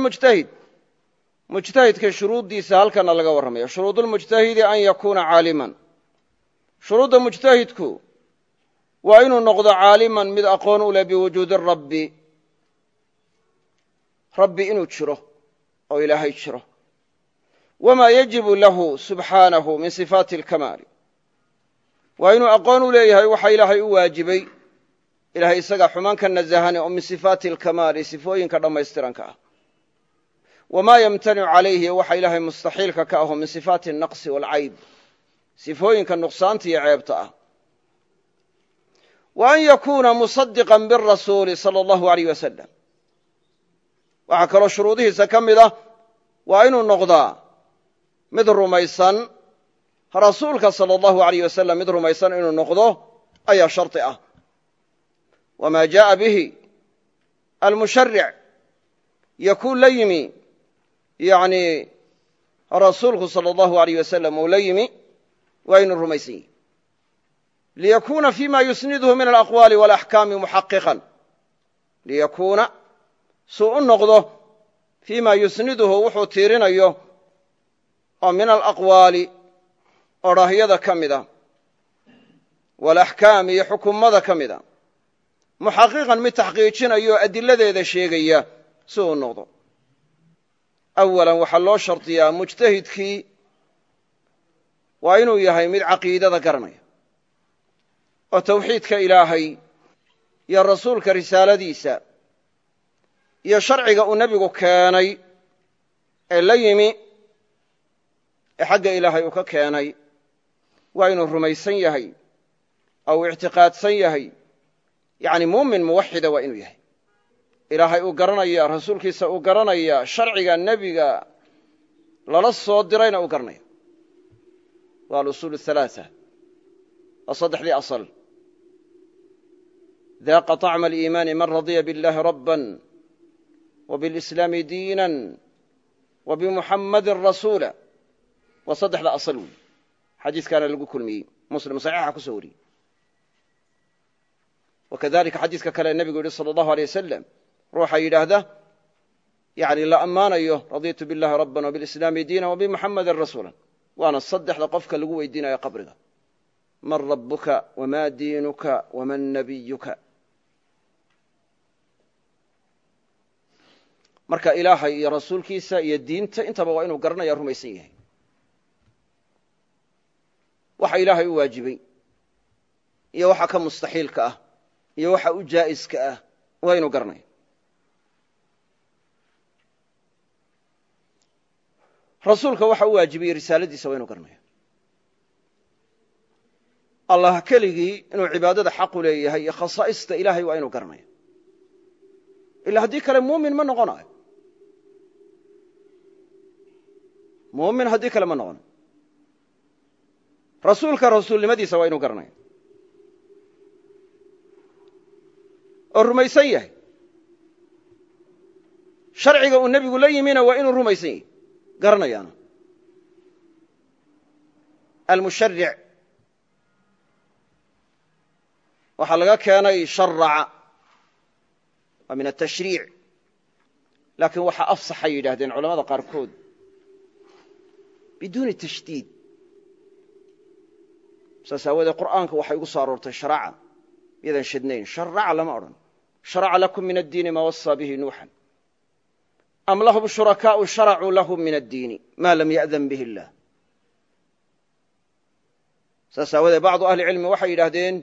mujtahidka shuruuddiisa halkana laga warramaya. Shuruud an yakuuna caaliman shuruudda mujtahidku waa inuu noqdo caaliman mid aqoon u leh biwujuudi rabbi. Rabbi inuu jiro oo ilaahay jiro. Wamaa yajibu lahu subxaanahu min sifaati alkamaali. Waa inuu aqoon u leeyahay waxa ilaahay u waajibay. Ilahay isagaa xumaan ka nasahane oo min sifaati alkamaali sifooyinka dhammaystiranka ah. Wamaa yamtanicu calayhi waxa ilaahay mustaxiilka ka aho min sifaati alnaqsi waalcayb sifooyinka nuqsaanta iyo ceebta ah. Wa an yakuuna musadiqan birasuuli sala allahu alayh wasalam waxaa kaloo shuruudihiisa ka mid ah waa inuu noqdaa mid rumaysan. Rasuulka sala allahu alayh wasalam mid rumaysan inuu noqdo ayaa shardi ah. Wama jaءa bihi almusharic yakuun la yimi yani rasuulku sala allahu alayh wasalam uu la yimi waa inuu rumaysan liyakuuna fima yusnidhu min alaqwaali walaxkaami muxaqiqan liyakuuna suu u noqdo fima yusniduhu wuxuu tiirinayo oo min alaqwaali odhaahyada ka mida walaxkaami iyo xukumada ka mida muxaqiqan mid taxqiijinayo oo adiladeeda sheegaya si uu noqdo awalan waxaa loo shardiyaa mujtahidkii waa inuu yahay mid caqiidada garanaya. Oo tawxiidka ilaahay iyo rasuulka risaaladiisa iyo sharciga uu nebigu keenay ee la yimi ee xagga ilaahay uu ka keenay. Waa inuu rumaysan yahay oo uu ictiqaadsan yahay. Yacni muumin muwaxida waa inuu yahay. Ilaahay uu garanaya rasuulkiisa uu garanaya sharciga nebiga lala soo dirayna uu garanaya waa alusuul halaaa waa saddexdii asal daaqa طacma aliimaani man radiya biاllahi rabban وبالإسلام diiنا وبمحamadi رasuuلا waa saddexda asl wey xadiiskaana lagu kulmiyey muslim صaxiixa ku soo wariyey wakadalika xadiiska kale nebigu yihi sala allahu aleyh wasalam ruuxa yidhaahda yani la ammaanayo raditu billahi rabban wbilislaami diina wabimuxamadin rasuula waana saddexda qofka lagu weydiinayo qabriga. Man rabuka wma diinuka wman nabiyuka. Marka ilaahay iyo rasuulkiisa iyo diinta intaba waa inuu garanaya rumaysan yahay. Waxa ilaahay u waajibay iyo waxa ka mustaxiilka ah iyo waxa u jaa'iska ah waa inuu garanaya rasuulka waxa u waajibiyey risaaladiisa waa inu garanaya allah keligii inuu cibaadada xaqu leeyahay iyo khasaa'ista ilaahay waa inuu garanaya ila haddii kale muumin ma noqonayo muumin haddii kale ma noqonayo rasuulka rasuulnimadiisa waa inuu garanaya oo rumaysan yahay. Sharciga uu nebigu la yimina waa inuu rumaysan yahay garanayaana. Almusharic waxaa laga keenay sharaca waa min atashriic laakiin waxaa afsaxay yidhahdeen culamada qaarkood. Biduuni tashdiid saas aawoodee qur'aanka waxay ugu soo aroortay sharaca iyadaan shadnayn sharaca lama odhan. Sharaca lakum min addiini maa wasaa bihi nuuxan am lahum shurakaau sharacuu lahum min addiini ma lam ya'dan bihi illah saas aawoodee bacdu ahli cilmi waxay yidhaahdeen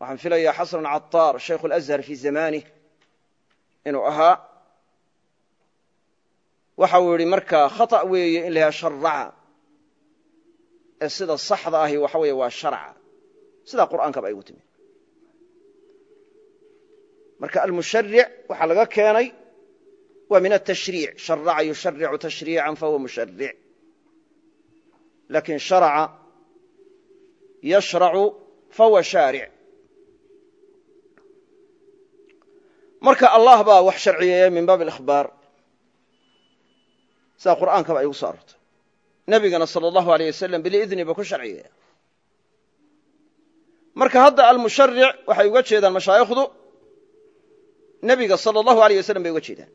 waxaan filayaa xasan caطaar shaykhu اlأzhar fii zamanih inuu ahaa waxa uu yihi markaa khaطأ weeye in la yaha sharaca ee sida saxda ahi waxa weeye waa sharca sidaa qur'aankaba ay ugu timi marka almusharic waxaa laga keenay wa min atashriic sharaca yusharicu tashriican fahuwa musharic laakiin sharaca yashracu fahuwa shaaric marka allah baa wax sharciyeeya min baabi alihbaar sidaa qur'aankaba ay ugu soo arortay nebigana salى allahu aleyh wasalam biliidni buu ku sharciyeeya marka hadda almusharic waxay uga jeedaan mashaayikhdu nebiga salى allahu aleyh wasalam bay uga jeedaan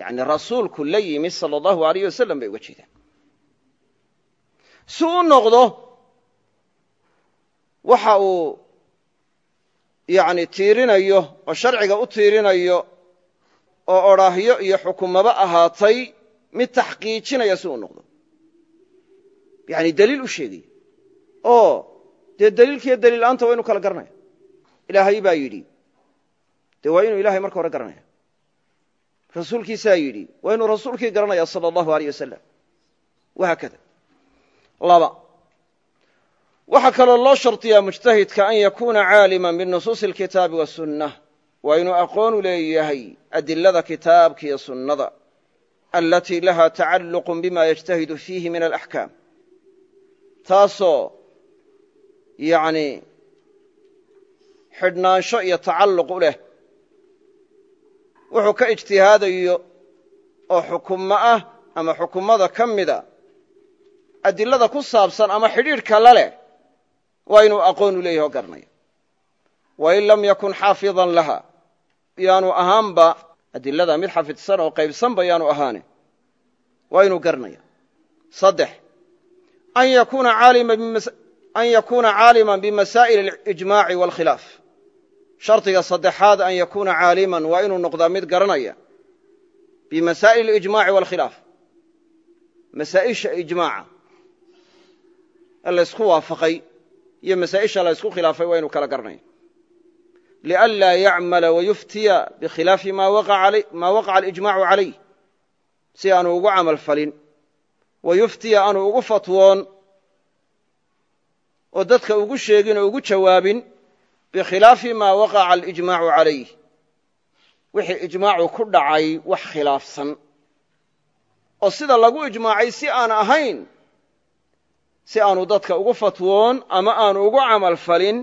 yani rasuulku la yimi salى اllahu aleyh wasalam bay uga jeedaan si u noqdo waxa uu yani tiirinayo oo sharciga u tiirinayo oo odhaahyo iyo xukumaba ahaatay mid taxqiijinaya si uu noqdo. Yani deliil u sheegaya oo dee deliilkiiyo deliil la'aanta waa inu kala garanaya ilaahay baa yidhi dee waa inuu ilahay marka hore garanaya rasuulkiisaa yidhi waa inuu rasuulkii garanaya sala allahu aleyh wasalam wahaakada laba. Waxaa kaloo loo shardiyaa mujtahidka an yakuuna caalima binusuusi alkitaabi wasunna waa inuu aqoonu leeyahay adilada kitaabka iyo sunnada alatii laha tacalluqu bima yajtahidu fiihi min alaxkaam taasoo yani xidhnaansho iyo tacalluq u leh wuxuu ka ijtihaadayo oo xukumo ah ama xukumada ka mida adilada ku saabsan ama xidhiidhka la leh waa inuu aqoon u leeyahy oo garanaya. Wain lam yakun xaafidan laha yaanu ahaanba adilada mid xafidsan oo qaybsanba yaanu ahaane waa inuu garanaya. Saddex an yakuuna caaliman bimasaa'il اlijmaaci wاlkhilaaf shardiga saddexaad an yakuuna caaliman waa inuu noqdaa mid garanaya bimasaa'il اlijmaaci wاlkhilaaf masaa'isha ijmaaca ee laysku waafaqay iyo masaa'isha la ysku khilaafay waa inuu kala garanaya lianlaa yacmala wayuftiya bikhilaafi ma waqaca alijmacu calayh si aanu ugu camal falin. Wayuftiya aanu ugu fatwoon oo dadka ugu sheegin oo ugu jawaabin bikhilaafi maa waqaca alijmaacu calayh wixii ijmaacu ku dhacay wax khilaafsan. Oo sida lagu ijmaacay si aan ahayn si aanu dadka ugu fatwoon ama aanu ugu camal falin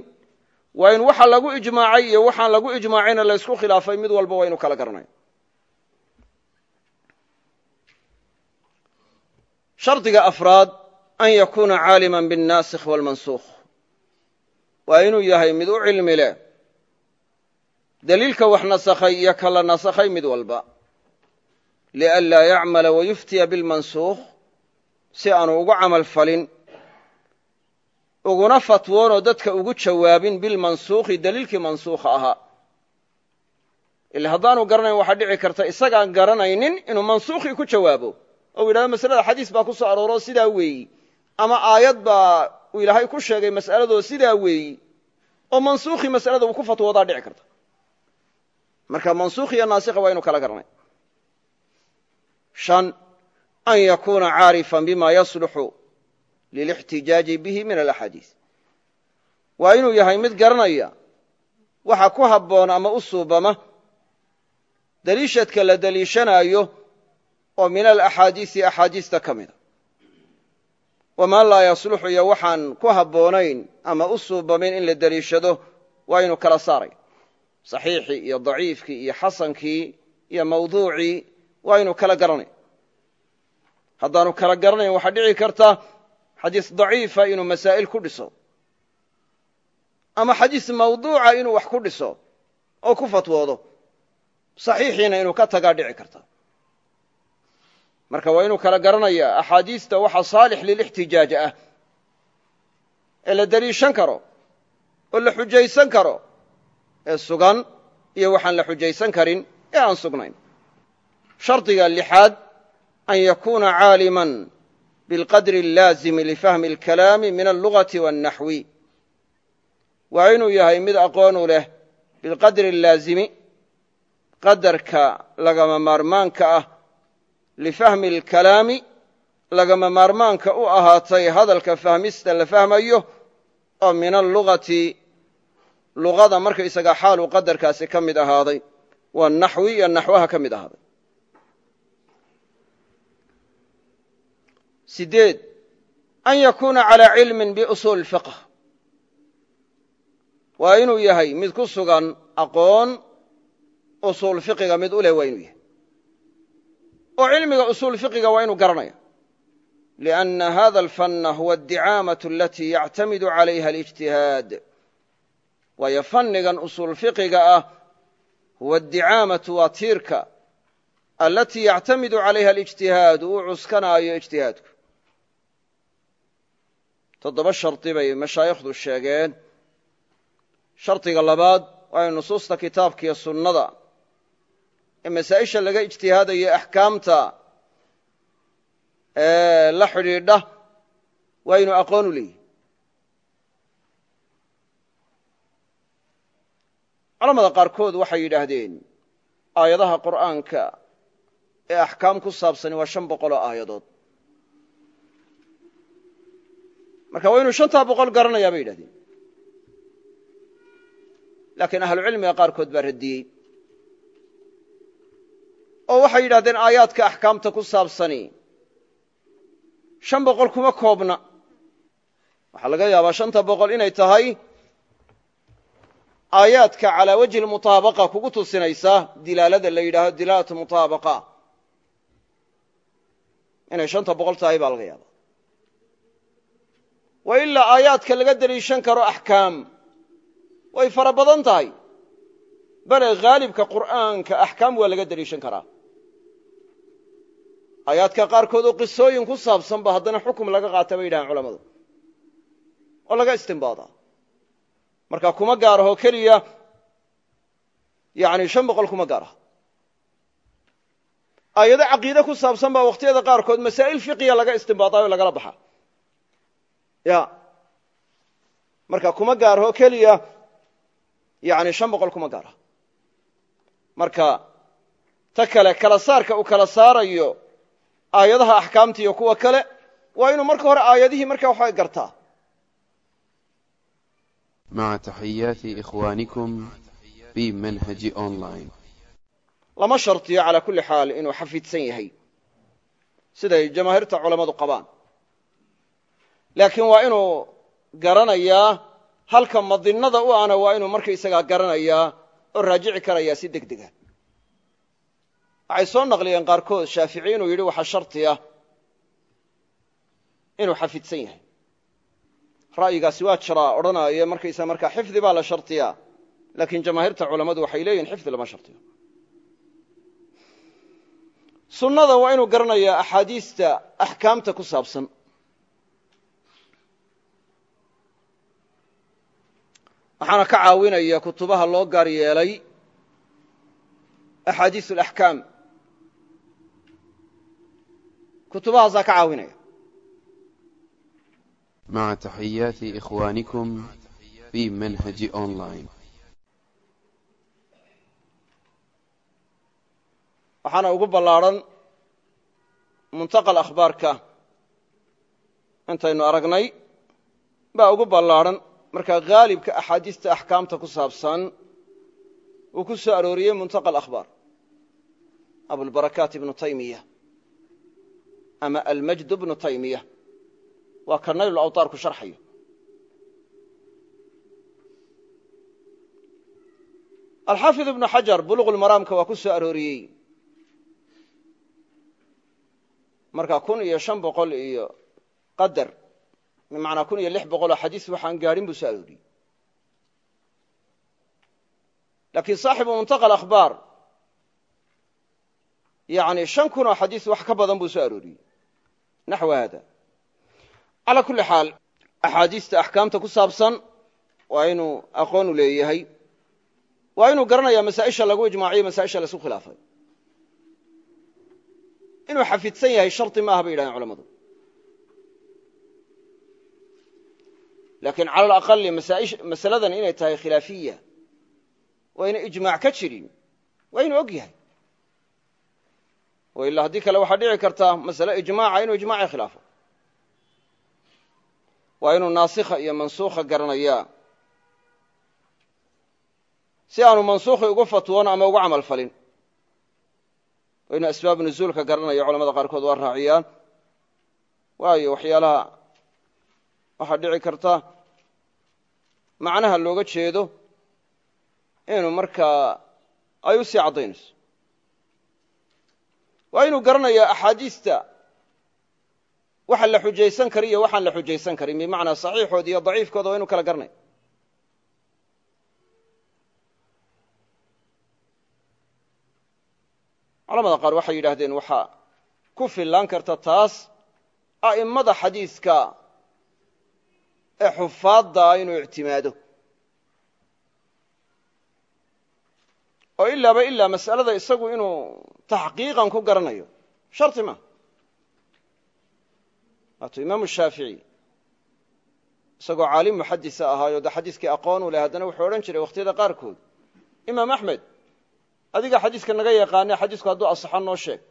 waa in waxa lagu ijmaacay iyo waxaan lagu ijmaacayna laysku khilaafay mid walba waa inu kala wاlmansukh waa inuu yahay mid u cilmi leh. Daliilka wax nasakhay iyo ka la nasakhay mid walba. Lianlaa yacmala wayuftiya bilmansuukh si aanu ugu camal falin. Uguna fatwoonoo dadka ugu jawaabin bilmansuukhi daliilkii mansuukha ahaa. Ila haddaanu garanayn waxaa dhici karta isagaan garanaynin inuu mansuukhii ku jawaabo. Ou yidhahdo masalada xadiis baa ku soo arooroo sidaa weeyi. Ama aayad baa uu ilaahay ku sheegay mas'aladoo sidaa weeyi oo mansuukhii mas'alada uu ku fatwoodaa dhici karta. Marka mansuukh iyo naasikha waa inu kala garanay. Shan an yakuuna caarifan bima yasluxu lilixtijaaji bihi min alaxaadiis. Waa inuu yahay mid garanaya waxa ku habboon ama u suubama deliishadka la deliishanaayo oo min alaxaadiisi axaadiista ka mida wamaa laa yasluxu iyo waxaan ku habboonayn ama u suubamin in la deliishado waa inuu kala saaray. Saxiixii iyo daciifkii iyo xasankii iyo mawduucii waa inuu kala garanay haddaanu kala garanayn waxaa dhici karta xadiis daciifa inuu masaa'il ku dhiso. Ama xadiis mawduuca inuu wax ku dhiso oo ku fatwoodo. Saxiixiina inuu ka tagaa dhici karta marka waa inuu kala garanaya axaadiista waxa saalix lilixtijaaj ah. Ee la deliishan karo oo la xujaysan karo ee sugan iyo waxaan la xujaysan karin ee aan sugnayn. Shardiga lixaad an yakuuna caaliman bilqadri allaazimi lifahmi alkalaami min allugati waannaxwi waa inuu yahay mid aqoon u leh bilqadri allaazimi qadarka lagama maarmaanka ah lifahmi alkalaami lagama maarmaanka u ahaatay hadalka fahmista la fahmayo oo min allugati luqada markaysagaa xaaluu qadarkaasi ka mid ahaaday waa naxwi iyo naxwaha ka mid ahaaday sideed an yakuuna calaa cilmin biusuuli fiqh waa inuu yahay mid ku sugan aqoon usuul fiqiga mid u leh waa inuu yahay oo cilmiga usuul fiqiga waa inuu garanaya lianna hada alfanna huwa addicaamatu alatii yactamidu calayha alijtihaad waayo fannigan usuul fiqiga ah huwa addicaamatu waa tiirka alatii yactamidu calayha alijtihaadu uu cuskanaayo ijtihaadku toddoba shardi bay mashaayikhdu sheegeen shardiga labaad waa in nusuusta kitaabka iyo sunnada masaa'isha laga ijtihaadayo axkaamta la xidhiidha waa inuu aqoon u leeyihi culamada qaarkood waxay yidhaahdeen aayadaha qur'aanka ee axkaam ku saabsani waa shan boqol oo aayadood. Marka waa inuu shantaa boqol garanayaa bay yidhahdeen laakiin ahlucilmiga qaarkood baa radiyey oo waxay yidhahdeen aayaadka axkaamta ku saabsani. Shan boqol kuma koobna. Waxaa laga yaabaa shanta boqol inay tahay aayaadka calaa wajhi lmutaabaqa kugu tusinaysa dilaalada la yidhaahdo dilaalatu mutaabaqa. Inay shanta boqol tahay baa laga yaaba wa ilaa aayaadka laga deliishan karo axkaam. Way fara badan tahay. Bale haalibka qur'aanka axkaam waa laga deliishan karaa aayaadka qaarkood oo qisooyin ku saabsan ba haddana xukum laga qaata bay yidhahaan culamadu. Oo laga istimbaadaa marka kuma gaaraho keliya yani shan boqol kuma gaaraha. Aayado caqiide ku saabsan baa wakhtiyada qaarkood masaa'il fiqiya laga istimbaadayo lagala baxa. Ya. Marka kuma gaaraho keliya yani shan boqol kuma gaaraha. Marka ta kale kala saarka uu kala saarayo aayadaha axkaamta iyo kuwa kale waa inuu marka hore aayadihii markaa waxaa gartaa. Maca taxiyaati ikhwaanikum bi manhaji online. Lama shartiyo calaa kulli xaal inuu xafidsan yahay. Siday jamaahirta culammadu qabaan. Laakiin waa inuu garanayaa halka madinnada u ana waa inuu markaysagaa garanayaa oo raajici karayaa si deg dega waxay soo naqliyeen qaarkood shaafici inuu yidhi waxaa sharti ah inuu xafidsan yahay. Ra'yigaasi waa jiraa odhanaya markaysa markaa xifdi baa la shartiyaa. Laakiin jamaahiirta culammadu waxay leeyihiin xifdi lama shartiyo. Sunnada waa inuu garanayaa axaadiista axkaamta ku saabsan. Waxaana ka caawinaya kutubaha loo gaar yeelay axaadiis alaxkaam kutubahaasaa ka caawinaya مع تحيات إخوانكم في منهج أونلاين waxaana ugu ballaadhan muntaqal akhbaarka intaynu aragnay baa ugu ballaadhan markaa haalibka axaadiista axkaamta ku saabsan uu ku soo arooriyey muntaqal akhbaar abulbarakaat ibnu taymiya ama almajd bnu taymiya waa ka nayl awtaar ku sharxayo. Alxaafid ibnu xajar buluq lmaraamka waa ku soo arooriyey. Marka kun iyo shan boqol iyo qadar bimacnaa kun iyo lix boqoloo xadiis waxaan gaadhin buu soo arooriyey. Laakiin saaxibu muntaqa akhbaar yani shan kun oo xadiis wax ka badan buu soo arooriyey naxwa haada calaa kulli xaal axaadiista axkaamta ku saabsan waa inuu aqoonu leeyahay waa inuu garanayaa masaa'isha lagu ijmaaciyo masaa'isha la isku khilaafay inuu xafidsan yahay shardi maaha bay yidhahdeen culamadu laakiin cala alaqali masaladan inay tahay khilaafiya waa yna ijmaac ka jirin waa inuu og yahay o ilaa haddii kale waxaa dhici karta masale ijmaaca inuu ijmaacii khilaafo. Waa inuu naasikha iyo mansuukha garanayaa. Si aanu mansuukhi ugu fatwoon ama ugu camal falin waa inuu asbaab nuzuulka garanayo culamada qaarkood waa raaciyaan. Waayo waxyaalaha waxaa dhici karta macnaha looga jeedo inuu markaa ay u sii caddaynayso waa inuu garanayaa axaadiista. Waxa la xujaysan kari iyo waxaan la xujaysan karin bimacnaa saxiixooda iyo daciifkooda waa inu kala garanaya culamada qaar waxay yidhaahdeen waxaa ku fillaan karta taas a'immada xadiiska ee xufaadda inuu ictimaado. Oo ilaaba ilaa mas'alada isagu inuu taxqiiqan ku garanayo sharti ma waatuu imaamu shaafici isagoo caalim muxadisa ahaayo de xadiiskii aqoon u leh haddana wuxuu odhan jiray wakhtiyada qaarkood imaam axmed adiga xadiiska naga yaqaane xadiisku hadduu asaxo noo sheeg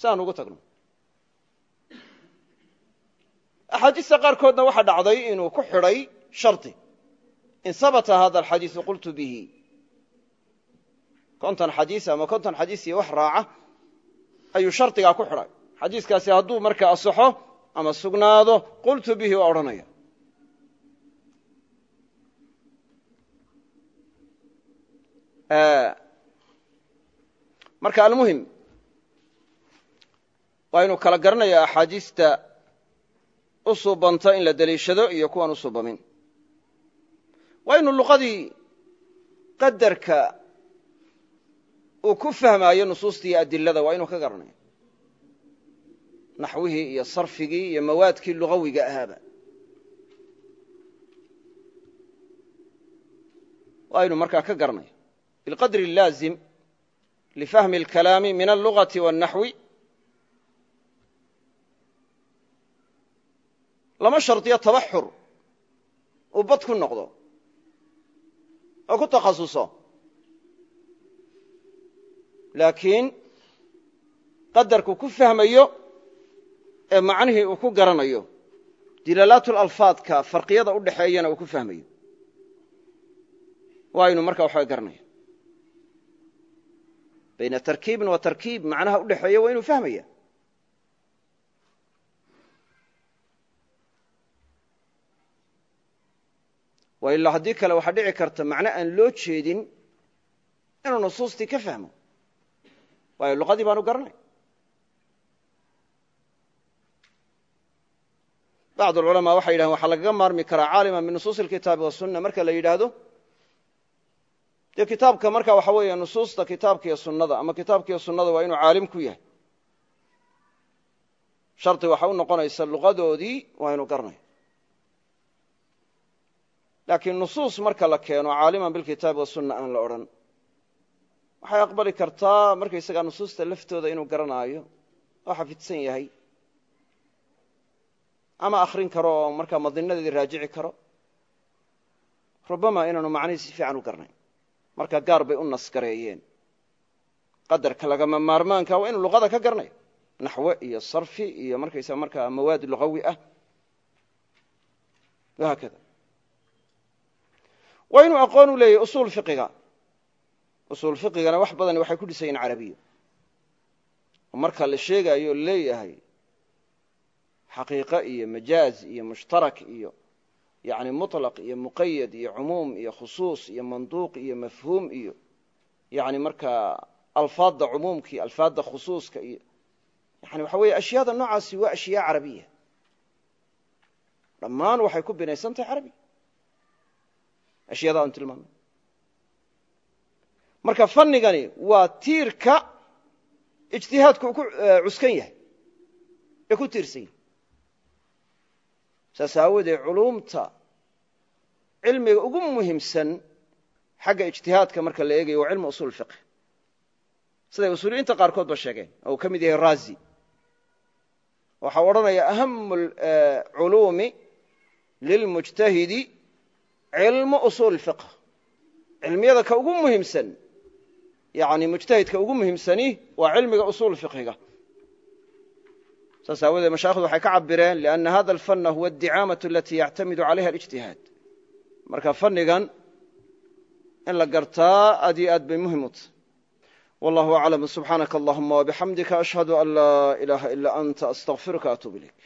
si ugu tagno axaadiista qaarkoodna waxaa dhacday inuu ku xidhay shardi in sabata hada alxadiisu qultu bihi konton xadiis ama konton xadiis iyo wax raaca ayuu shardigaa ku xidhay xadiiskaasi hadduu markaa asaxo ama sugnaado qultu bihi waa odhanaya. Marka almuhim waa inuu kala garanaya axaadiista u suubanta in la deliishado iyo kuwaan u suubamin waa luqadii qadarka uu ku fahmaayo nusuustii iyo adilada waa inuu ka garanaya naxwihii iyo sarfigii iyo mawaadkii lugawiga ahaaba waa inuu markaa ka garanayo bilqadri اlaazim lifahmi اlkalaami min allugaةi wاlnaxwi lama shardiyo tabaxur uu bad ku noqdo oo ku takhasuso laakiin qadarku ku fahmayo ee macnihii uu ku garanayo dilaalaatul-alfaadka farqiyada u dhexeeyana uu ku fahmayo. Waa inuu markaa waxaa garanaya bayna tarkiibin wa tarkiib macnaha u dhexeeya waa inuu fahmaya. Waa ilaa haddii kale waxaa dhici karta macno aan loo jeedin inuu nusuustii ka fahmo waayo luqadii baanu garanay bacd alculamaa waxay yidhahen waxaa lagaga maarmi karaa caalima min nusuusi alkitaabi wasunna marka la yidhaahdo kitaabka marka waxa weeye nusuusta kitaabka iyo sunnada ama kitaabka iyo sunnada waa inuu caalim ku yahay. Shardi waxa u noqonaysa luqadoodii waa inuu garanayo laakiin nusuus marka la keeno caaliman bilkitaabi wasunna aan la odhan waxay aqbali kartaa markaysagaa nusuusta laftooda inuu garanaayo oo xafidsan yahay. Ama akhrin karo oo markaa madinadeedii raajici karo. Rubama inaanu macnihii si fiican u garanayn marka gaar bay u nasgareeyeen. Qadarka lagama maarmaanka waa inuu luqada ka garanayo naxwe iyo sarfi iyo markaysaa markaa mawaad lugawi ah. Wahaakada. Waa inuu aqoon u leeyahy usuul fiqiga usuul fiqigana wax badani waxay ku dhisayiin carabiya. Oo marka la sheegayo o leeyahay xaqiiqo iyo majaaz iyo mushtarak iyo yani muطlaq iyo muqayad iyo cumuum iyo khusuus iyo manduuq iyo mafhuum iyo yani markaa alfaadda cumuumka alfaadda khusuuska iyo yani waxa weeye ashyaada noocaasi waa ashyaa carabiya. Dhammaan waxay ku binaysan tahay carabi. Ashyaada aan tilmaamay marka fanigani waa tiirka ijtihaadku ku cuskan yahay ee ku tiirsan yahay. Saas aawoodee culuumta cilmiga ugu muhiimsan xagga ijtihaadka marka la eegayo waa cilmu usul fiqh. Siday usuuliyiinta qaarkood sheegeen oo ka mid yahay razi. Waxau odhanaya ahamu culuumi lilmujtahidi cilmu usuul fiqh. Cilmiyada ka ugu muhiimsan yani mujtahidka ugu muhiimsani waa cilmiga usuul fiqhiga. Saas aawoodee mashayikhdu waxay ka cabireen lianna hada alfanna huwa addicaamatu alatii yactamidu calayha alijtihaad. Marka fannigan in la gartaa aad iyo aad bay muhiim u tahy wallahu aclam subxaanaka allahuma wabixamdika ashhadu an laa ilaaha ila anta astaqfiruka atuub ilayk